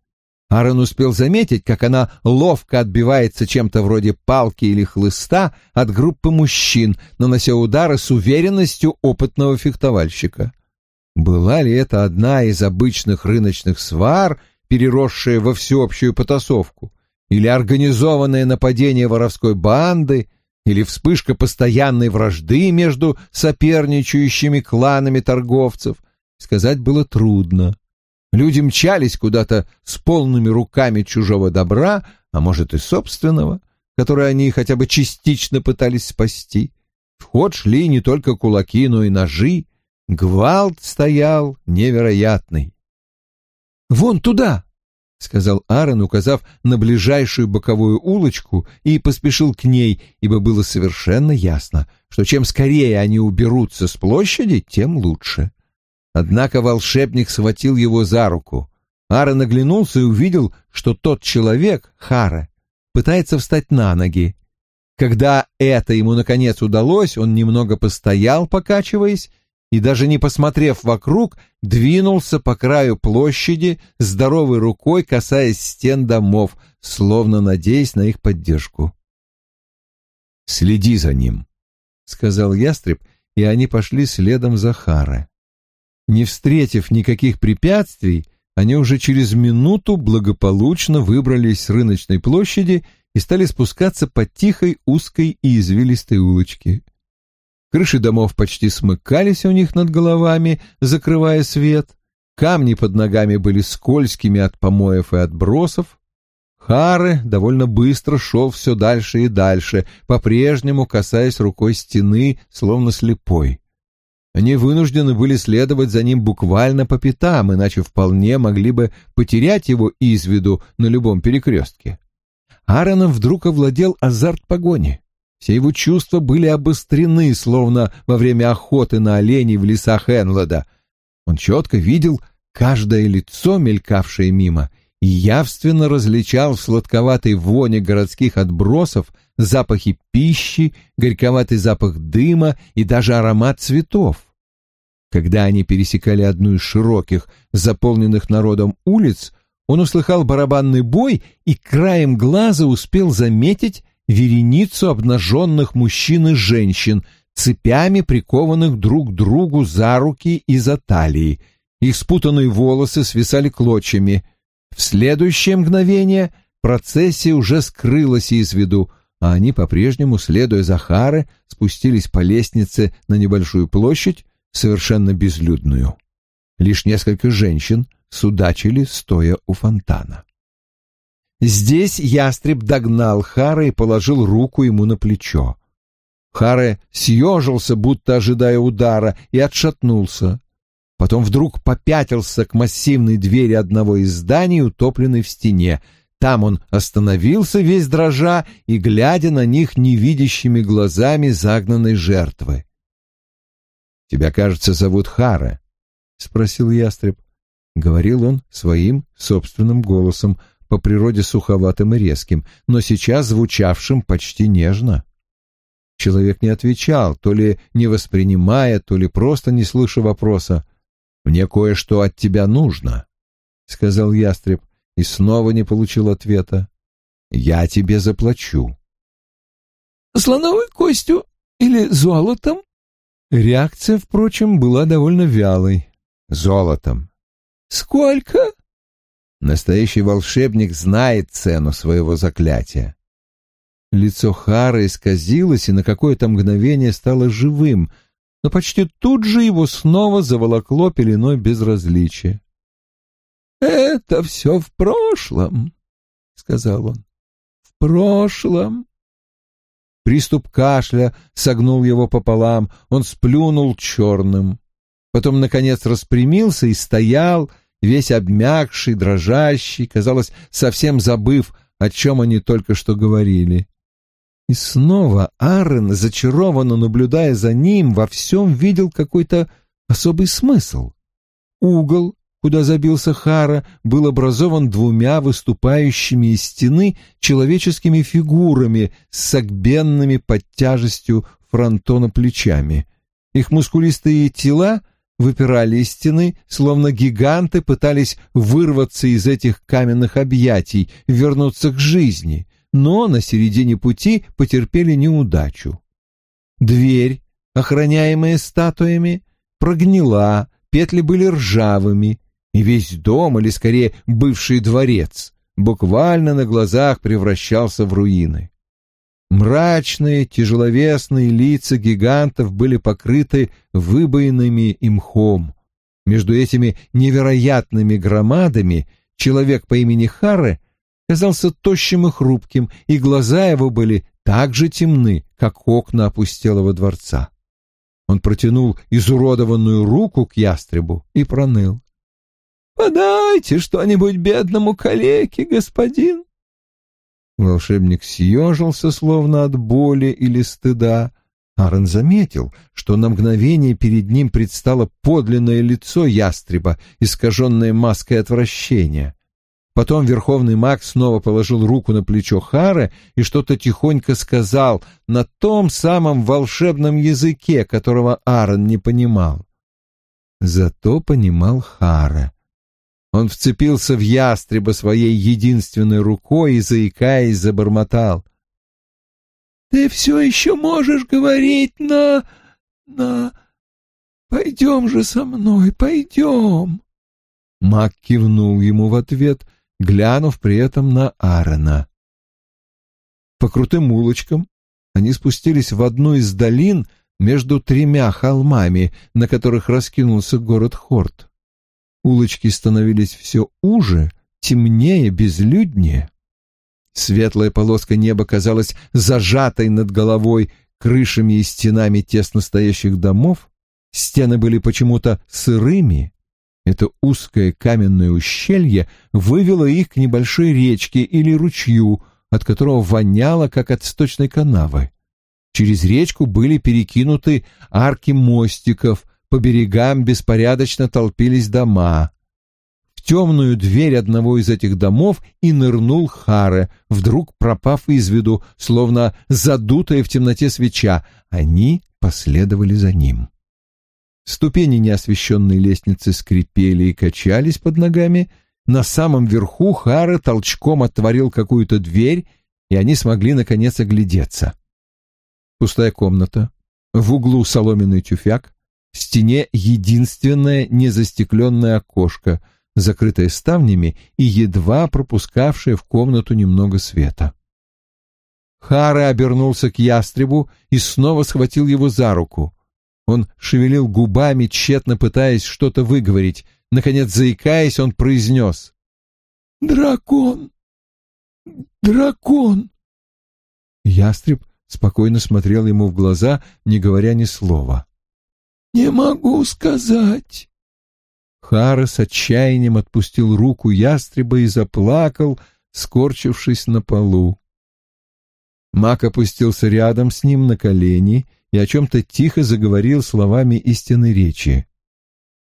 Аарон успел заметить, как она ловко отбивается чем-то вроде палки или хлыста от группы мужчин, нанося удары с уверенностью опытного фехтовальщика. Была ли это одна из обычных рыночных свар, переросшая во всеобщую потасовку, или организованное нападение воровской банды, или вспышка постоянной вражды между соперничающими кланами торговцев, сказать было трудно. Люди мчались куда-то с полными руками чужого добра, а может и собственного, которое они хотя бы частично пытались спасти. В ход шли не только кулаки, но и ножи. Гвалт стоял невероятный. «Вон туда!» — сказал Аарон, указав на ближайшую боковую улочку, и поспешил к ней, ибо было совершенно ясно, что чем скорее они уберутся с площади, тем лучше. Однако волшебник схватил его за руку. Аарон оглянулся и увидел, что тот человек, Хара, пытается встать на ноги. Когда это ему наконец удалось, он немного постоял, покачиваясь, и даже не посмотрев вокруг, двинулся по краю площади, здоровой рукой касаясь стен домов, словно надеясь на их поддержку. «Следи за ним», — сказал ястреб, и они пошли следом за Харой. Не встретив никаких препятствий, они уже через минуту благополучно выбрались с рыночной площади и стали спускаться по тихой, узкой и извилистой улочке. Крыши домов почти смыкались у них над головами, закрывая свет. Камни под ногами были скользкими от помоев и отбросов. Хары довольно быстро шел все дальше и дальше, по-прежнему касаясь рукой стены, словно слепой. Они вынуждены были следовать за ним буквально по пятам, иначе вполне могли бы потерять его из виду на любом перекрестке. Аароном вдруг овладел азарт погони. Все его чувства были обострены, словно во время охоты на оленей в лесах Энлода. Он четко видел каждое лицо, мелькавшее мимо, и явственно различал в сладковатой воне городских отбросов запахи пищи, горьковатый запах дыма и даже аромат цветов. Когда они пересекали одну из широких, заполненных народом улиц, он услыхал барабанный бой и краем глаза успел заметить вереницу обнаженных мужчин и женщин, цепями прикованных друг к другу за руки и за талии. Их спутанные волосы свисали клочьями. В следующее мгновение процессия уже скрылась из виду, а они, по-прежнему, следуя за Харе, спустились по лестнице на небольшую площадь, совершенно безлюдную. Лишь несколько женщин судачили, стоя у фонтана. Здесь ястреб догнал Хара и положил руку ему на плечо. Харе съежился, будто ожидая удара, и отшатнулся. Потом вдруг попятился к массивной двери одного из зданий, утопленной в стене. Там он остановился весь дрожа и глядя на них невидящими глазами загнанной жертвы. «Тебя, кажется, зовут Хара?» — спросил ястреб. Говорил он своим собственным голосом, по природе суховатым и резким, но сейчас звучавшим почти нежно. Человек не отвечал, то ли не воспринимая, то ли просто не слыша вопроса. «Мне кое-что от тебя нужно», — сказал ястреб, и снова не получил ответа. «Я тебе заплачу», слоновой костью или золотом?» Реакция, впрочем, была довольно вялой. Золотом. «Сколько?» Настоящий волшебник знает цену своего заклятия. Лицо Хара исказилось и на какое-то мгновение стало живым, но почти тут же его снова заволокло пеленой безразличия. «Это все в прошлом», — сказал он. «В прошлом». Приступ кашля согнул его пополам, он сплюнул черным. Потом, наконец, распрямился и стоял, весь обмякший, дрожащий, казалось, совсем забыв, о чем они только что говорили. И снова Аарон, зачарованно наблюдая за ним, во всем видел какой-то особый смысл. Угол, куда забился Хара, был образован двумя выступающими из стены человеческими фигурами с согбенными под тяжестью фронтона плечами. Их мускулистые тела выпирали из стены, словно гиганты пытались вырваться из этих каменных объятий, вернуться к жизни, но на середине пути потерпели неудачу. Дверь, охраняемая статуями, прогнила, петли были ржавыми, и весь дом, или скорее бывший дворец, буквально на глазах превращался в руины. Мрачные, тяжеловесные лица гигантов были покрыты выбоинами и мхом. Между этими невероятными громадами человек по имени Харе казался тощим и хрупким, и глаза его были так же темны, как окна опустелого дворца. Он протянул изуродованную руку к ястребу и проныл. «Подайте что-нибудь бедному калеке, господин!» Волшебник съежился, словно от боли или стыда. Аарон заметил, что на мгновение перед ним предстало подлинное лицо ястреба, искаженное маской отвращения. Потом верховный маг снова положил руку на плечо Хара и что-то тихонько сказал на том самом волшебном языке, которого Аарон не понимал. Зато понимал Хара. Он вцепился в ястреба своей единственной рукой и, заикаясь, забормотал. «Ты все еще можешь говорить на... на... Пойдем же со мной, пойдем!» Мак кивнул ему в ответ, глянув при этом на Аарона. По крутым улочкам они спустились в одну из долин между тремя холмами, на которых раскинулся город Хорт. Улочки становились все уже, темнее, безлюднее. Светлая полоска неба казалась зажатой над головой крышами и стенами тесно стоящих домов. Стены были почему-то сырыми. Это узкое каменное ущелье вывело их к небольшой речке или ручью, от которого воняло, как от сточной канавы. Через речку были перекинуты арки мостиков — по берегам беспорядочно толпились дома. В темную дверь одного из этих домов и нырнул Харе, вдруг пропав из виду, словно задутая в темноте свеча. Они последовали за ним. Ступени неосвещенной лестницы скрипели и качались под ногами. На самом верху Харе толчком отворил какую-то дверь, и они смогли наконец оглядеться. Пустая комната, в углу соломенный тюфяк, в стене единственное незастекленное окошко, закрытое ставнями и едва пропускавшее в комнату немного света. Хары обернулся к ястребу и снова схватил его за руку. Он шевелил губами, тщетно пытаясь что-то выговорить. Наконец, заикаясь, он произнес. «Дракон! Дракон!» Ястреб спокойно смотрел ему в глаза, не говоря ни слова. «Не могу сказать». Хара с отчаянием отпустил руку ястреба и заплакал, скорчившись на полу. Мак опустился рядом с ним на колени и о чем-то тихо заговорил словами истинной речи.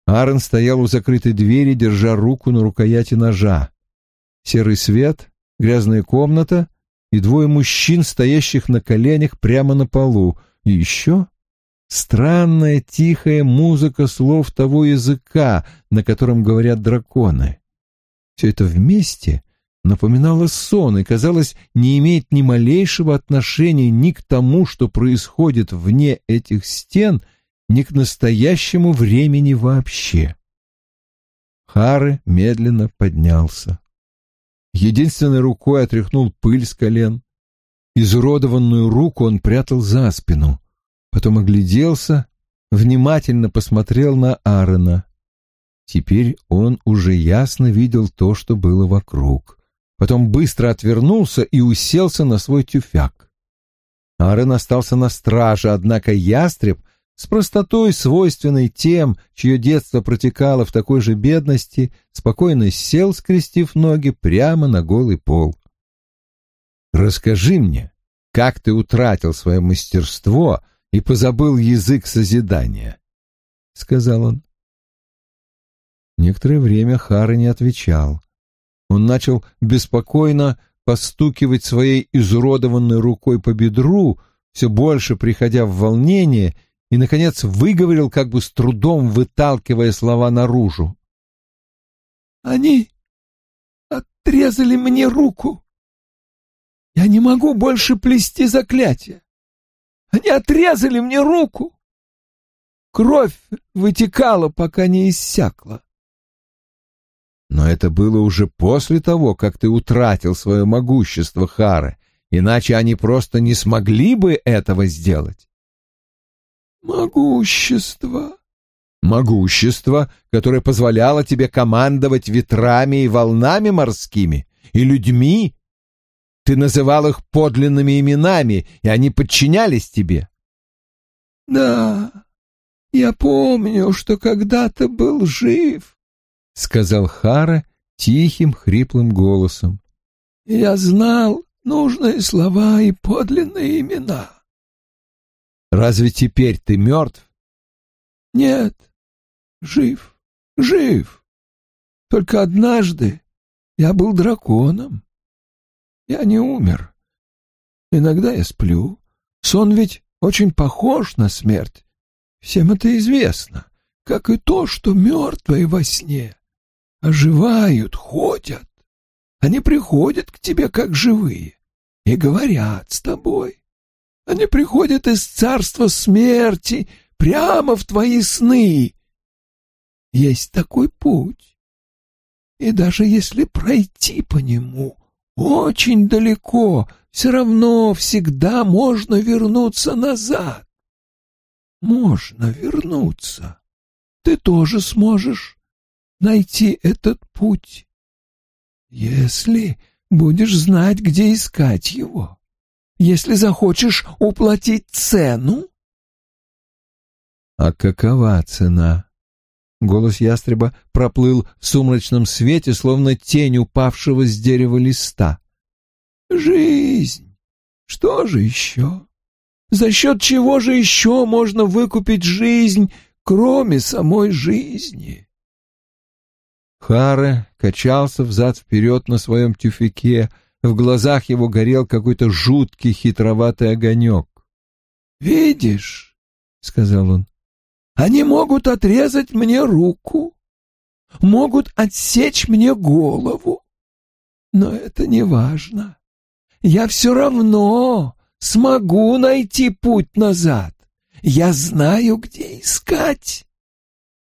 Аарон стоял у закрытой двери, держа руку на рукояти ножа. Серый свет, грязная комната и двое мужчин, стоящих на коленях прямо на полу, и еще странная тихая музыка слов того языка, на котором говорят драконы. Все это вместе напоминала сон и, казалось, не имеет ни малейшего отношения ни к тому, что происходит вне этих стен, ни к настоящему времени вообще. Хары медленно поднялся. Единственной рукой отряхнул пыль с колен. Изуродованную руку он прятал за спину. Потом огляделся, внимательно посмотрел на Аарона. Теперь он уже ясно видел то, что было вокруг. Потом быстро отвернулся и уселся на свой тюфяк. Аарон остался на страже, однако ястреб с простотой, свойственной тем, чье детство протекало в такой же бедности, спокойно сел, скрестив ноги прямо на голый пол. «Расскажи мне, как ты утратил свое мастерство и позабыл язык созидания?» — сказал он. Некоторое время Хара не отвечал. Он начал беспокойно постукивать своей изуродованной рукой по бедру, все больше приходя в волнение — и, наконец, выговорил, как бы с трудом выталкивая слова наружу. «Они отрезали мне руку. Я не могу больше плести заклятие. Они отрезали мне руку. Кровь вытекала, пока не иссякла. Но это было уже после того, как ты утратил свое могущество, Хара, иначе они просто не смогли бы этого сделать. Могущество. Могущество, которое позволяло тебе командовать ветрами и волнами морскими, и людьми. Ты называл их подлинными именами, и они подчинялись тебе. Да, я помню, что когда-то был жив, — сказал Хара тихим, хриплым голосом. Я знал нужные слова и подлинные имена. Разве теперь ты мертв? Нет, жив, жив. Только однажды я был драконом. Я не умер. Иногда я сплю. Сон ведь очень похож на смерть. Всем это известно, как и то, что мертвые во сне оживают, ходят. Они приходят к тебе как живые и говорят с тобой. Они приходят из царства смерти прямо в твои сны. Есть такой путь. И даже если пройти по нему очень далеко, все равно всегда можно вернуться назад. Можно вернуться. Ты тоже сможешь найти этот путь, если будешь знать, где искать его если захочешь уплатить цену. А какова цена? Голос ястреба проплыл в сумрачном свете, словно тень упавшего с дерева листа. Жизнь. Что же еще? За счет чего же еще можно выкупить жизнь, кроме самой жизни? Харе качался взад-вперед на своем тюфяке, в глазах его горел какой-то жуткий хитроватый огонек. «Видишь», — сказал он, — «они могут отрезать мне руку, могут отсечь мне голову, но это не важно. Я все равно смогу найти путь назад. Я знаю, где искать.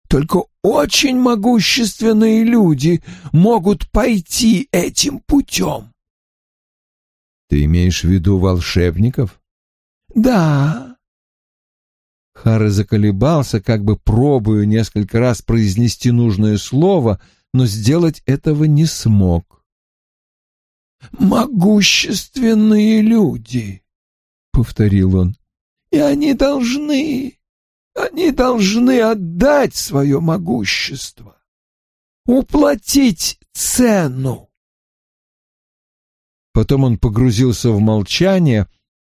Только очень могущественные люди могут пойти этим путем. Ты имеешь в виду волшебников? Да. Хара заколебался, как бы пробуя несколько раз произнести нужное слово, но сделать этого не смог. «Могущественные люди», — повторил он, — «и они должны, они должны отдать свое могущество, уплатить цену». Потом он погрузился в молчание,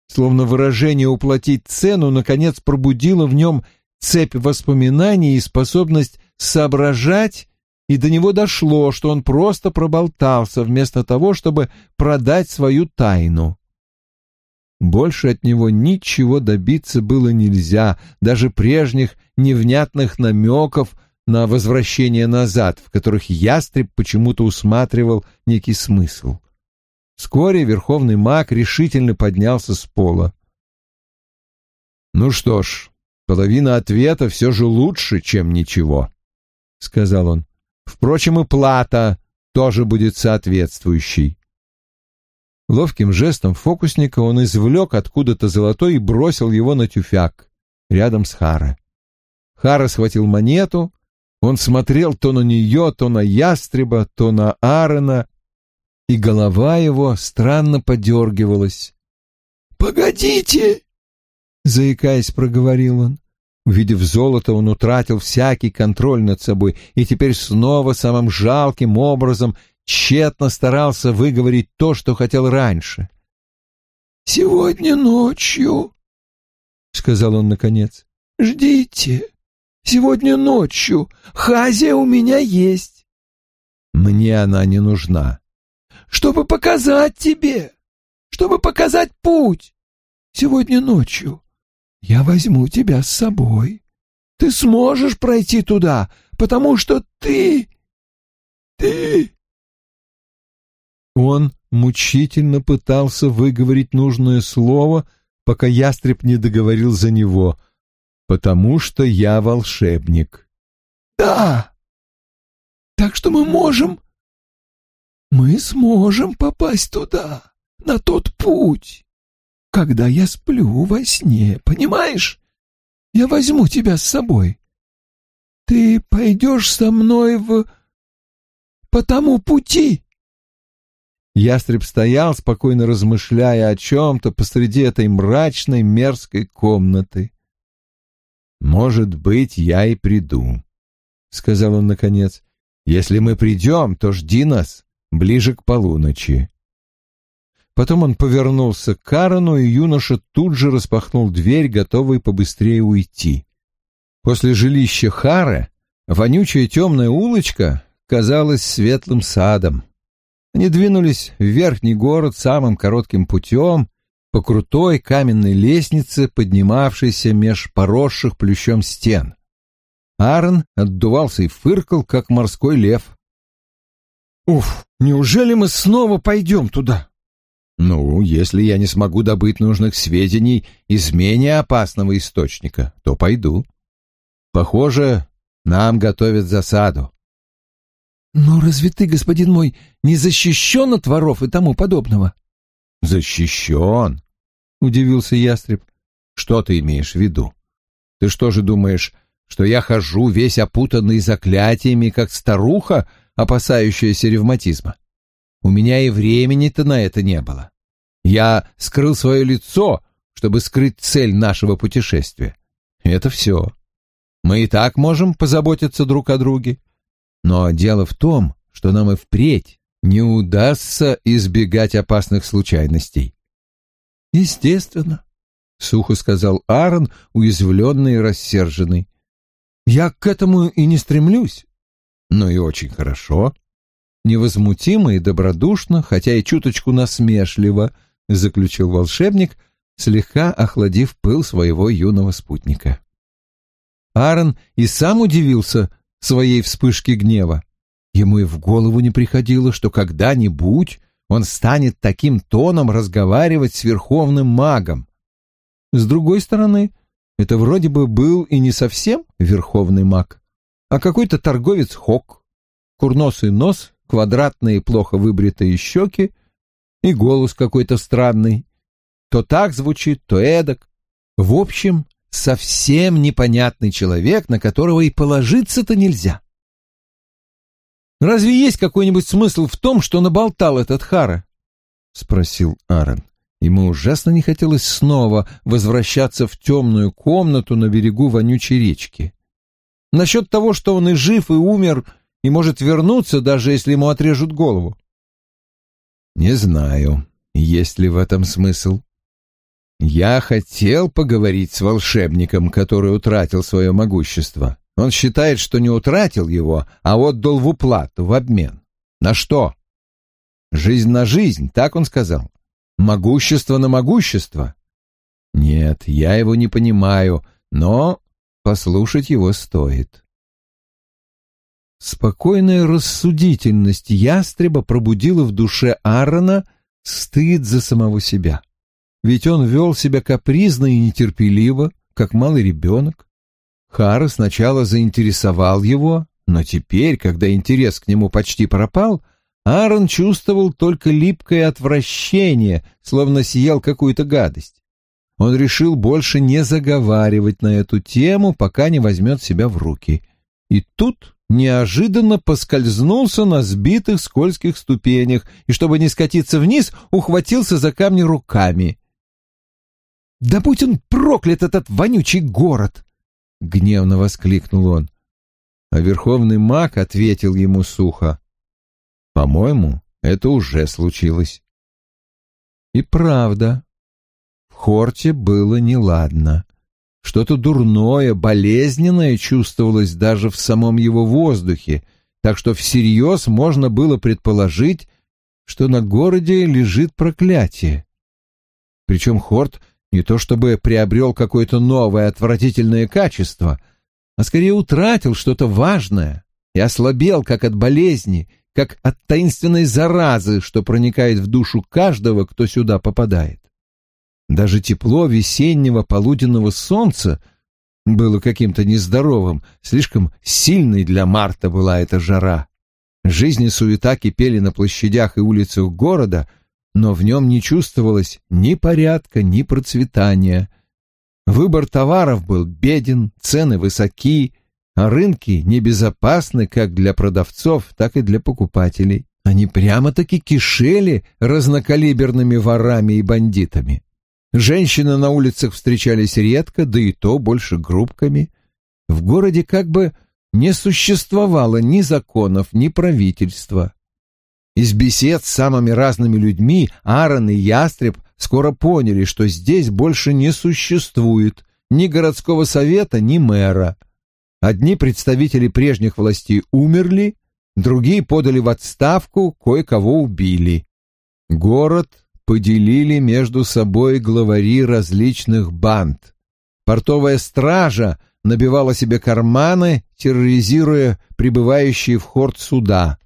словно выражение «уплатить цену» наконец пробудило в нем цепь воспоминаний и способность соображать, и до него дошло, что он просто проболтался вместо того, чтобы продать свою тайну. Больше от него ничего добиться было нельзя, даже прежних невнятных намеков на возвращение назад, в которых ястреб почему-то усматривал некий смысл. Вскоре верховный маг решительно поднялся с пола. «Ну что ж, половина ответа все же лучше, чем ничего», — сказал он. «Впрочем, и плата тоже будет соответствующей». Ловким жестом фокусника он извлек откуда-то золотой и бросил его на тюфяк, рядом с Хара. Хара схватил монету, он смотрел то на нее, то на ястреба, то на Аарона, и голова его странно подергивалась. «Погодите!» — заикаясь, проговорил он. Увидев золото, он утратил всякий контроль над собой и теперь снова самым жалким образом тщетно старался выговорить то, что хотел раньше. «Сегодня ночью», — сказал он наконец, — «ждите. Сегодня ночью. Хазия у меня есть». «Мне она не нужна». «Чтобы показать тебе, чтобы показать путь. Сегодня ночью я возьму тебя с собой. Ты сможешь пройти туда, потому что ты... ты...» Он мучительно пытался выговорить нужное слово, пока ястреб не договорил за него, потому что я волшебник. «Да! Так что мы можем... Мы сможем попасть туда, на тот путь, когда я сплю во сне, понимаешь? Я возьму тебя с собой. Ты пойдешь со мной в... по тому пути». Ястреб стоял, спокойно размышляя о чем-то посреди этой мрачной, мерзкой комнаты. «Может быть, я и приду», — сказал он наконец. «Если мы придем, то жди нас ближе к полуночи». Потом он повернулся к Карену, и юноша тут же распахнул дверь, готовый побыстрее уйти. После жилища Хара вонючая темная улочка казалась светлым садом. Они двинулись в верхний город самым коротким путем, по крутой каменной лестнице, поднимавшейся меж поросших плющом стен. Аарон отдувался и фыркал, как морской лев. «Уф, неужели мы снова пойдем туда?» «Ну, если я не смогу добыть нужных сведений из менее опасного источника, то пойду. Похоже, нам готовят засаду. «Но разве ты, господин мой, не защищен от воров и тому подобного?» «Защищен?» — удивился ястреб. «Что ты имеешь в виду? Ты что же думаешь, что я хожу весь опутанный заклятиями, как старуха, опасающаяся ревматизма? У меня и времени-то на это не было. Я скрыл свое лицо, чтобы скрыть цель нашего путешествия. Это все. Мы и так можем позаботиться друг о друге. Но дело в том, что нам и впредь не удастся избегать опасных случайностей. Естественно, — сухо сказал Аарон, уязвленный и рассерженный. Я к этому и не стремлюсь. Ну и очень хорошо. Невозмутимо и добродушно, хотя и чуточку насмешливо, заключил волшебник, слегка охладив пыл своего юного спутника. Аарон и сам удивился своей вспышки гнева. Ему и в голову не приходило, что когда-нибудь он станет таким тоном разговаривать с верховным магом. С другой стороны, это вроде бы был и не совсем верховный маг, а какой-то торговец Хок, курносый нос, квадратные плохо выбритые щеки и голос какой-то странный. То так звучит, то эдак. В общем, совсем непонятный человек, на которого и положиться-то нельзя. «Разве есть какой-нибудь смысл в том, что наболтал этот Хара?» — спросил Аарон. Ему ужасно не хотелось снова возвращаться в темную комнату на берегу вонючей речки. Насчет того, что он и жив, и умер, и может вернуться, даже если ему отрежут голову. «Не знаю, есть ли в этом смысл», я хотел поговорить с волшебником, который утратил свое могущество. Он считает, что не утратил его, а отдал в уплату, в обмен. На что? Жизнь на жизнь, так он сказал. Могущество на могущество. Нет, я его не понимаю, но послушать его стоит. Спокойная рассудительность ястреба пробудила в душе Аарона стыд за самого себя. Ведь он вел себя капризно и нетерпеливо, как малый ребенок. Хара сначала заинтересовал его, но теперь, когда интерес к нему почти пропал, Аарон чувствовал только липкое отвращение, словно съел какую-то гадость. Он решил больше не заговаривать на эту тему, пока не возьмет себя в руки. И тут неожиданно поскользнулся на сбитых скользких ступенях и, чтобы не скатиться вниз, ухватился за камни руками. «Да будь он проклят, этот вонючий город!» — гневно воскликнул он. А верховный маг ответил ему сухо. «По-моему, это уже случилось». И правда, Хорте было неладно. Что-то дурное, болезненное чувствовалось даже в самом его воздухе, так что всерьез можно было предположить, что на городе лежит проклятие. Причем Хорт не то чтобы приобрел какое-то новое отвратительное качество, а скорее утратил что-то важное и ослабел как от болезни, как от таинственной заразы, что проникает в душу каждого, кто сюда попадает. Даже тепло весеннего полуденного солнца было каким-то нездоровым, слишком сильной для марта была эта жара. Жизнь и суета кипели на площадях и улицах города, но в нем не чувствовалось ни порядка, ни процветания. Выбор товаров был беден, цены высоки, а рынки небезопасны как для продавцов, так и для покупателей. Они прямо-таки кишели разнокалиберными ворами и бандитами. Женщины на улицах встречались редко, да и то больше группками. В городе как бы не существовало ни законов, ни правительства. Из бесед с самыми разными людьми Аарон и Ястреб скоро поняли, что здесь больше не существует ни городского совета, ни мэра. Одни представители прежних властей умерли, другие подали в отставку, кое-кого убили. Город поделили между собой главари различных банд. Портовая стража набивала себе карманы, терроризируя прибывающие в хорт суда.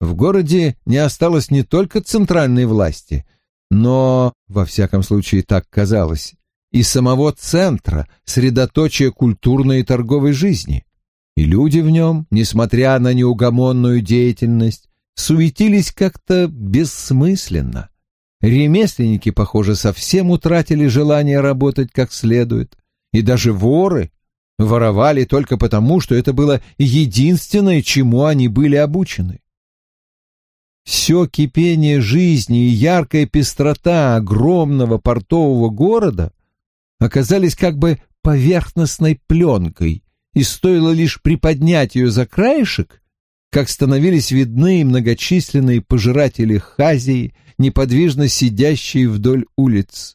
В городе не осталось не только центральной власти, но, во всяком случае так казалось, и самого центра, средоточия культурной и торговой жизни. И люди в нем, несмотря на неугомонную деятельность, суетились как-то бессмысленно. Ремесленники, похоже, совсем утратили желание работать как следует. И даже воры воровали только потому, что это было единственное, чему они были обучены. Все кипение жизни и яркая пестрота огромного портового города оказались как бы поверхностной пленкой, и стоило лишь приподнять ее за краешек, как становились видны многочисленные пожиратели хазии, неподвижно сидящие вдоль улиц.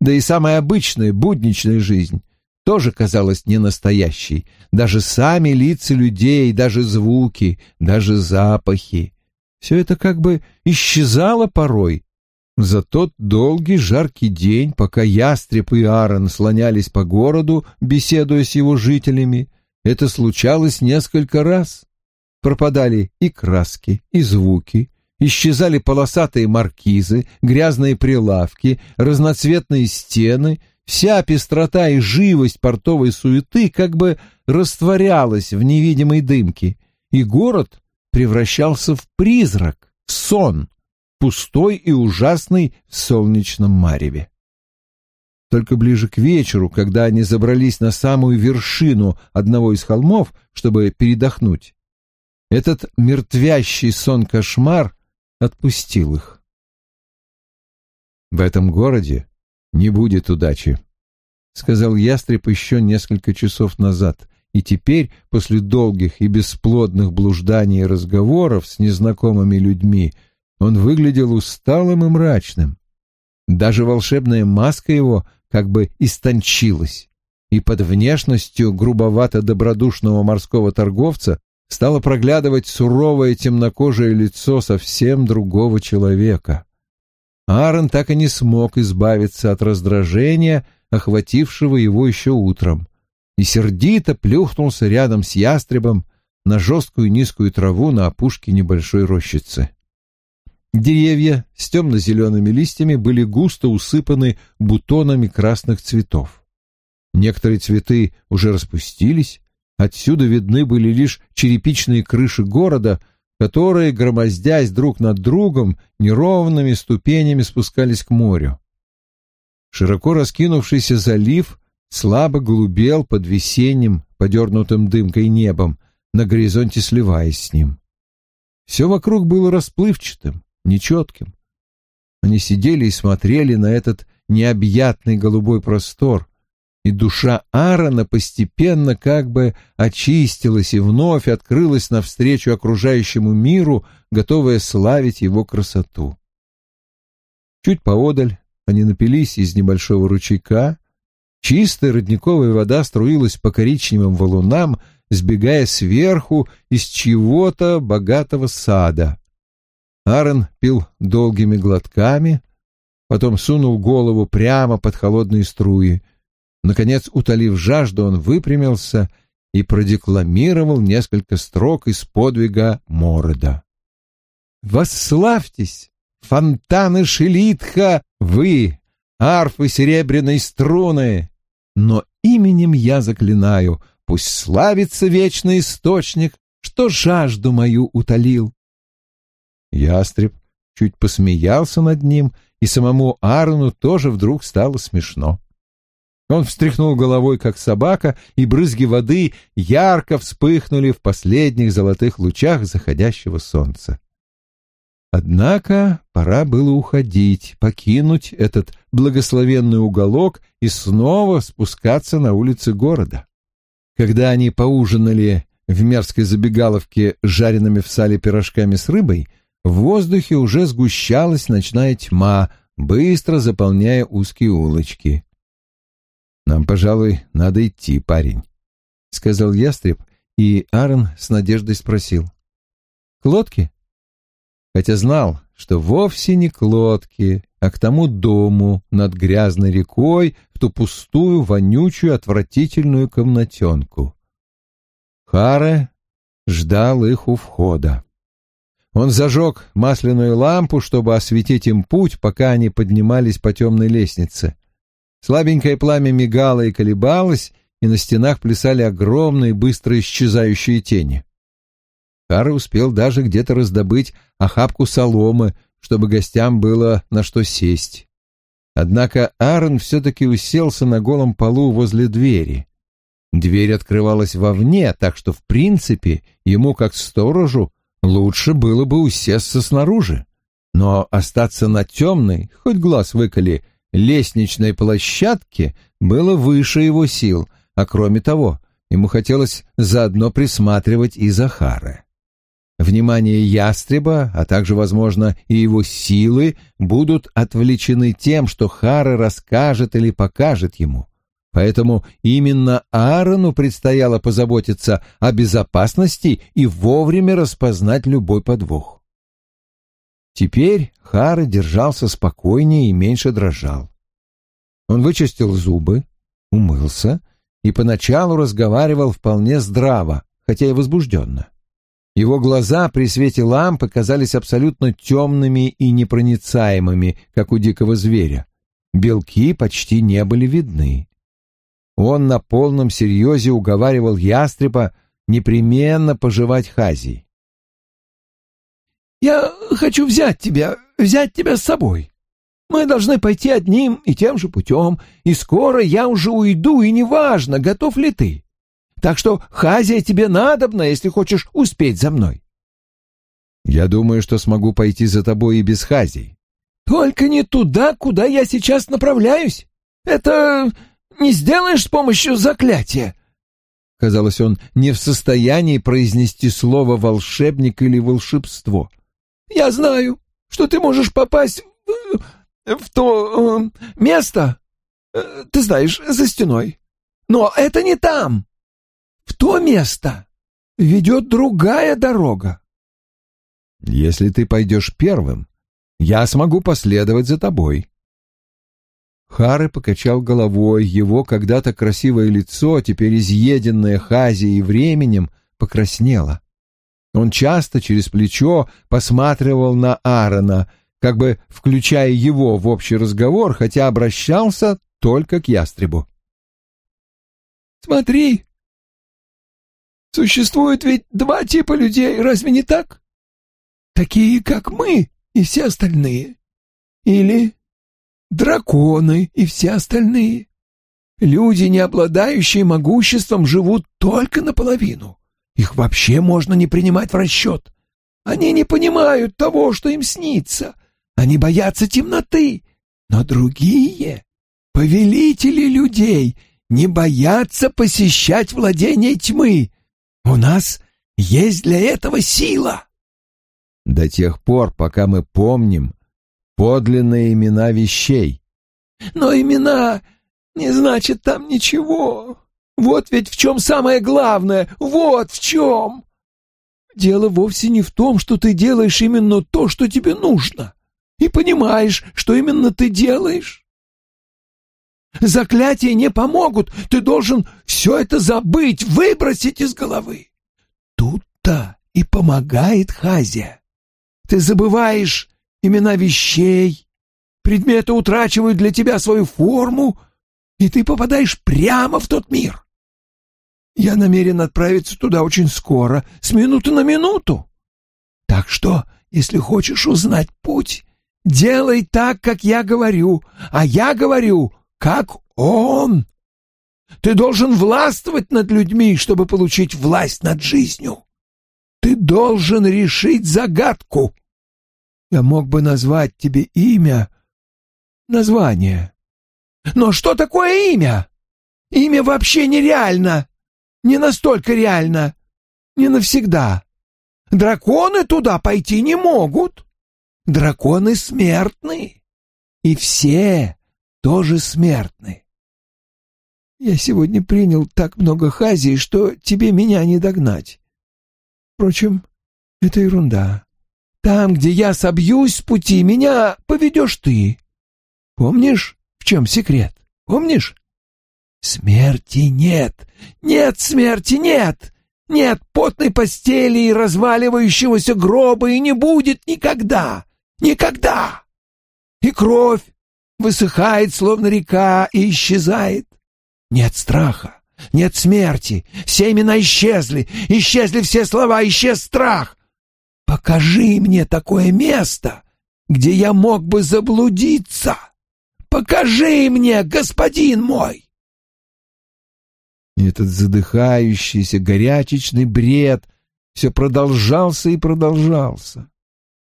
Да и самая обычная будничная жизнь тоже казалась ненастоящей. Даже сами лица людей, даже звуки, даже запахи. Все это как бы исчезало порой. За тот долгий жаркий день, пока Ястреб и Аарон слонялись по городу, беседуя с его жителями, это случалось несколько раз. Пропадали и краски, и звуки, исчезали полосатые маркизы, грязные прилавки, разноцветные стены, вся пестрота и живость портовой суеты как бы растворялась в невидимой дымке, и город превращался в призрак, сон, пустой и ужасный в солнечном мареве. Только ближе к вечеру, когда они забрались на самую вершину одного из холмов, чтобы передохнуть, этот мертвящий сон-кошмар отпустил их. «В этом городе не будет удачи», — сказал ястреб еще несколько часов назад, и теперь, после долгих и бесплодных блужданий и разговоров с незнакомыми людьми, он выглядел усталым и мрачным. Даже волшебная маска его как бы истончилась, и под внешностью грубовато-добродушного морского торговца стало проглядывать суровое темнокожее лицо совсем другого человека. Аарон так и не смог избавиться от раздражения, охватившего его еще утром, и сердито плюхнулся рядом с ястребом, на жесткую низкую траву на опушке небольшой рощицы. Деревья с темно-зелеными листьями были густо усыпаны бутонами красных цветов. Некоторые цветы уже распустились, отсюда видны были лишь черепичные крыши города, которые, громоздясь друг над другом, неровными ступенями спускались к морю. Широко раскинувшийся залив слабо голубел под весенним, подернутым дымкой небом, на горизонте сливаясь с ним. Все вокруг было расплывчатым, нечетким. Они сидели и смотрели на этот необъятный голубой простор, и душа Аарона постепенно как бы очистилась и вновь открылась навстречу окружающему миру, готовая славить его красоту. Чуть поодаль они напились из небольшого ручейка, чистая родниковая вода струилась по коричневым валунам, сбегая сверху из чего-то богатого сада. Аарон пил долгими глотками, потом сунул голову прямо под холодные струи. Наконец, утолив жажду, он выпрямился и продекламировал несколько строк из подвига Морода. «Восславьтесь, фонтаны Шелитха, вы, арфы серебряной струны! Но именем я заклинаю, пусть славится вечный источник, что жажду мою утолил. Ястреб чуть посмеялся над ним, и самому Аарону тоже вдруг стало смешно. Он встряхнул головой, как собака, и брызги воды ярко вспыхнули в последних золотых лучах заходящего солнца. Однако пора было уходить, покинуть этот благословенный уголок и снова спускаться на улицы города. Когда они поужинали в мерзкой забегаловке жареными в сале пирожками с рыбой, в воздухе уже сгущалась ночная тьма, быстро заполняя узкие улочки. «Нам, пожалуй, надо идти, парень», — сказал ястреб, и Аарон с надеждой спросил. «К лодке?» Хотя знал, что вовсе не к лодке, а к тому дому над грязной рекой, в ту пустую, вонючую, отвратительную комнатенку. Харе ждал их у входа. Он зажег масляную лампу, чтобы осветить им путь, пока они поднимались по темной лестнице. Слабенькое пламя мигало и колебалось, и на стенах плясали огромные, быстро исчезающие тени. Хара успел даже где-то раздобыть охапку соломы, чтобы гостям было на что сесть. Однако Аарон все-таки уселся на голом полу возле двери. Дверь открывалась вовне, так что, в принципе, ему, как сторожу, Лучше было бы усесться снаружи, но остаться на темной, хоть глаз выколи, лестничной площадке было выше его сил, а кроме того, ему хотелось заодно присматривать и Захара. Внимание ястреба, а также, возможно, и его силы будут отвлечены тем, что Хара расскажет или покажет ему. Поэтому именно Аарону предстояло позаботиться о безопасности и вовремя распознать любой подвох. Теперь Хара держался спокойнее и меньше дрожал. Он вычистил зубы, умылся и поначалу разговаривал вполне здраво, хотя и возбужденно. Его глаза при свете лампы казались абсолютно темными и непроницаемыми, как у дикого зверя. Белки почти не были видны. Он на полном серьезе уговаривал ястреба непременно пожевать Хазий. «Я хочу взять тебя, взять тебя с собой. Мы должны пойти одним и тем же путем, и скоро я уже уйду, и неважно, готов ли ты. Так что Хазия тебе надобна, если хочешь успеть за мной». «Я думаю, что смогу пойти за тобой и без Хазий». «Только не туда, куда я сейчас направляюсь. Это не сделаешь с помощью заклятия?» Казалось, он не в состоянии произнести слово «волшебник» или «волшебство». «Я знаю, что ты можешь попасть в, в то э, место, э, ты знаешь, за стеной. Но это не там. В то место ведет другая дорога». «Если ты пойдешь первым, я смогу последовать за тобой», Хары покачал головой, его когда-то красивое лицо, теперь изъеденное Хазией временем, покраснела. Он часто через плечо посматривал на Аарона, как бы включая его в общий разговор, хотя обращался только к ястребу. «Смотри, существует ведь два типа людей, разве не так? Такие, как мы и все остальные. Или драконы и все остальные. Люди, не обладающие могуществом, живут только наполовину. Их вообще можно не принимать в расчет. Они не понимают того, что им снится. Они боятся темноты. Но другие, повелители людей, не боятся посещать владения тьмы. У нас есть для этого сила. До тех пор, пока мы помним подлинные имена вещей. Но имена не значит там ничего. Вот ведь в чем самое главное, вот в чем. Дело вовсе не в том, что ты делаешь именно то, что тебе нужно, и понимаешь, что именно ты делаешь. Заклятия не помогут, ты должен все это забыть, выбросить из головы. Тут-то и помогает Хазия. Ты забываешь имена вещей, предметы утрачивают для тебя свою форму, и ты попадаешь прямо в тот мир. Я намерен отправиться туда очень скоро, с минуты на минуту. Так что, если хочешь узнать путь, делай так, как я говорю, а я говорю, как он. Ты должен властвовать над людьми, чтобы получить власть над жизнью. Ты должен решить загадку. Я мог бы назвать тебе имя, название. Но что такое имя? Имя вообще нереально. Не настолько реально. Не навсегда. Драконы туда пойти не могут. Драконы смертны. И все тоже смертны. Я сегодня принял так много хази, что тебе меня не догнать. Впрочем, это ерунда. Там, где я собьюсь с пути, меня поведешь ты. Помнишь, в чем секрет? Помнишь? Смерти нет, нет смерти, нет! Нет потной постели и разваливающегося гроба и не будет никогда! Никогда! И кровь высыхает, словно река, и исчезает. Нет страха, нет смерти, все имена исчезли, исчезли все слова, исчез страх. Покажи мне такое место, где я мог бы заблудиться. Покажи мне, господин мой!» Этот задыхающийся, горячечный бред все продолжался и продолжался.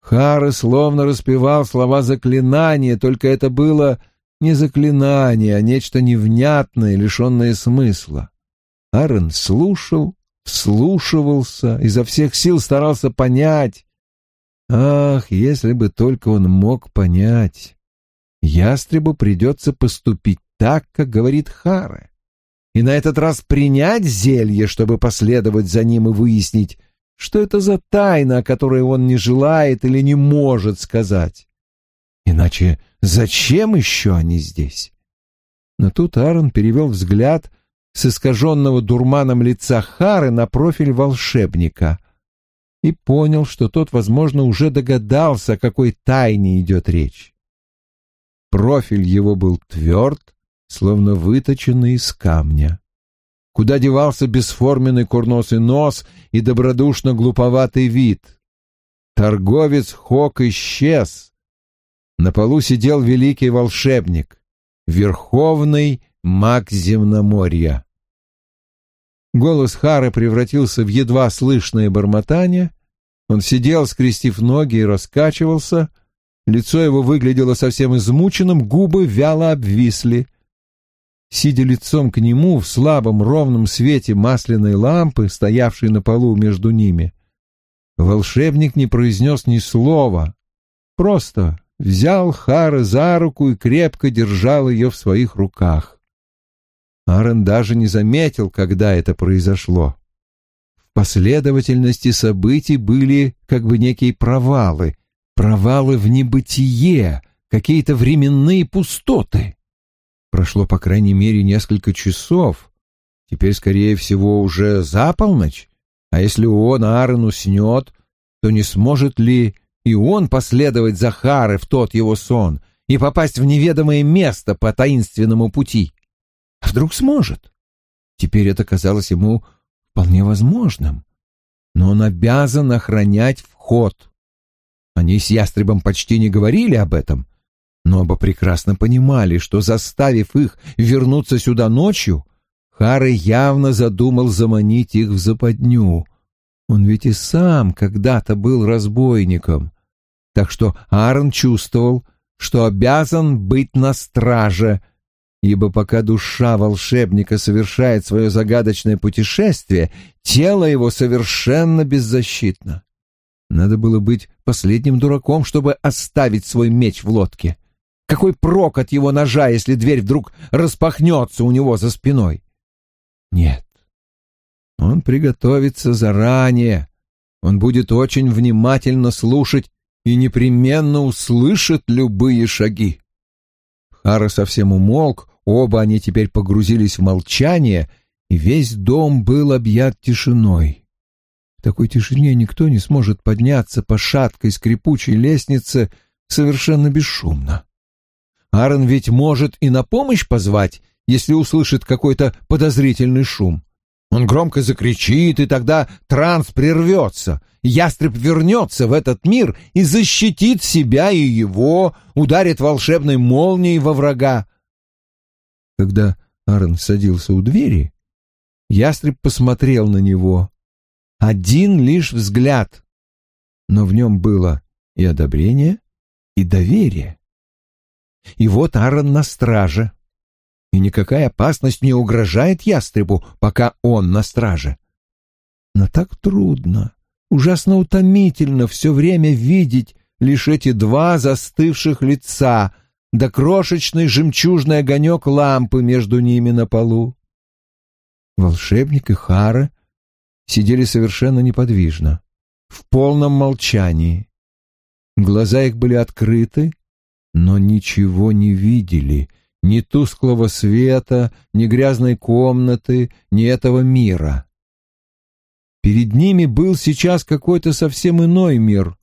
Хары словно распевал слова заклинания, только это было не заклинание, а нечто невнятное, лишенное смысла. Аарон слушал, вслушивался, изо всех сил старался понять. Ах, если бы только он мог понять! Ястребу придется поступить так, как говорит Хара и на этот раз принять зелье, чтобы последовать за ним и выяснить, что это за тайна, о которой он не желает или не может сказать. Иначе зачем еще они здесь? Но тут Аарон перевел взгляд с искаженного дурманом лица Хары на профиль волшебника и понял, что тот, возможно, уже догадался, о какой тайне идет речь. Профиль его был тверд, словно выточенный из камня. Куда девался бесформенный курносый нос и добродушно глуповатый вид? Торговец Хок исчез. На полу сидел великий волшебник, верховный маг земноморья. Голос Хары превратился в едва слышное бормотание. Он сидел, скрестив ноги и раскачивался. Лицо его выглядело совсем измученным, губы вяло обвисли сидя лицом к нему в слабом ровном свете масляной лампы, стоявшей на полу между ними. Волшебник не произнес ни слова, просто взял Хара за руку и крепко держал ее в своих руках. Аарон даже не заметил, когда это произошло. В последовательности событий были как бы некие провалы, провалы в небытие, какие-то временные пустоты. Прошло, по крайней мере, несколько часов. Теперь, скорее всего, уже за полночь, А если он, Аарон, уснет, то не сможет ли и он последовать за Хары в тот его сон и попасть в неведомое место по таинственному пути? А вдруг сможет? Теперь это казалось ему вполне возможным. Но он обязан охранять вход. Они с ястребом почти не говорили об этом, но оба прекрасно понимали, что, заставив их вернуться сюда ночью, Хары явно задумал заманить их в западню. Он ведь и сам когда-то был разбойником. Так что Аарон чувствовал, что обязан быть на страже, ибо пока душа волшебника совершает свое загадочное путешествие, тело его совершенно беззащитно. Надо было быть последним дураком, чтобы оставить свой меч в лодке. Какой прок от его ножа, если дверь вдруг распахнется у него за спиной? Нет. Он приготовится заранее. Он будет очень внимательно слушать и непременно услышит любые шаги. Хара совсем умолк, оба они теперь погрузились в молчание, и весь дом был объят тишиной. В такой тишине никто не сможет подняться по шаткой скрипучей лестнице совершенно бесшумно. Аарон ведь может и на помощь позвать, если услышит какой-то подозрительный шум. Он громко закричит, и тогда транс прервется. Ястреб вернется в этот мир и защитит себя и его, ударит волшебной молнией во врага. Когда Аарон садился у двери, ястреб посмотрел на него. Один лишь взгляд, но в нем было и одобрение, и доверие. И вот Аарон на страже и никакая опасность не угрожает ястребу, пока он на страже. Но так трудно, ужасно утомительно все время видеть лишь эти два застывших лица, да крошечный жемчужный огонек лампы между ними на полу. Волшебник и Хара сидели совершенно неподвижно, в полном молчании. Глаза их были открыты, но ничего не видели, ни тусклого света, ни грязной комнаты, ни этого мира. Перед ними был сейчас какой-то совсем иной мир,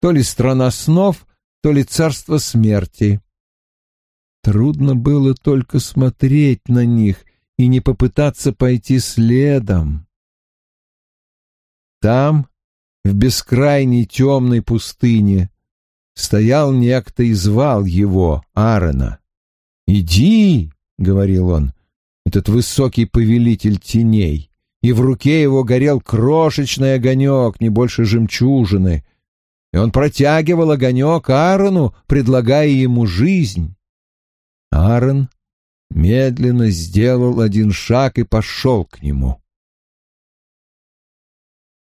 то ли страна снов, то ли царство смерти. Трудно было только смотреть на них и не попытаться пойти следом. Там, в бескрайней темной пустыне, стоял некто и звал его, Аарона. «Иди!» — говорил он, — этот высокий повелитель теней, и в руке его горел крошечный огонек, не больше жемчужины, и он протягивал огонек Аарону, предлагая ему жизнь. Аарон медленно сделал один шаг и пошел к нему.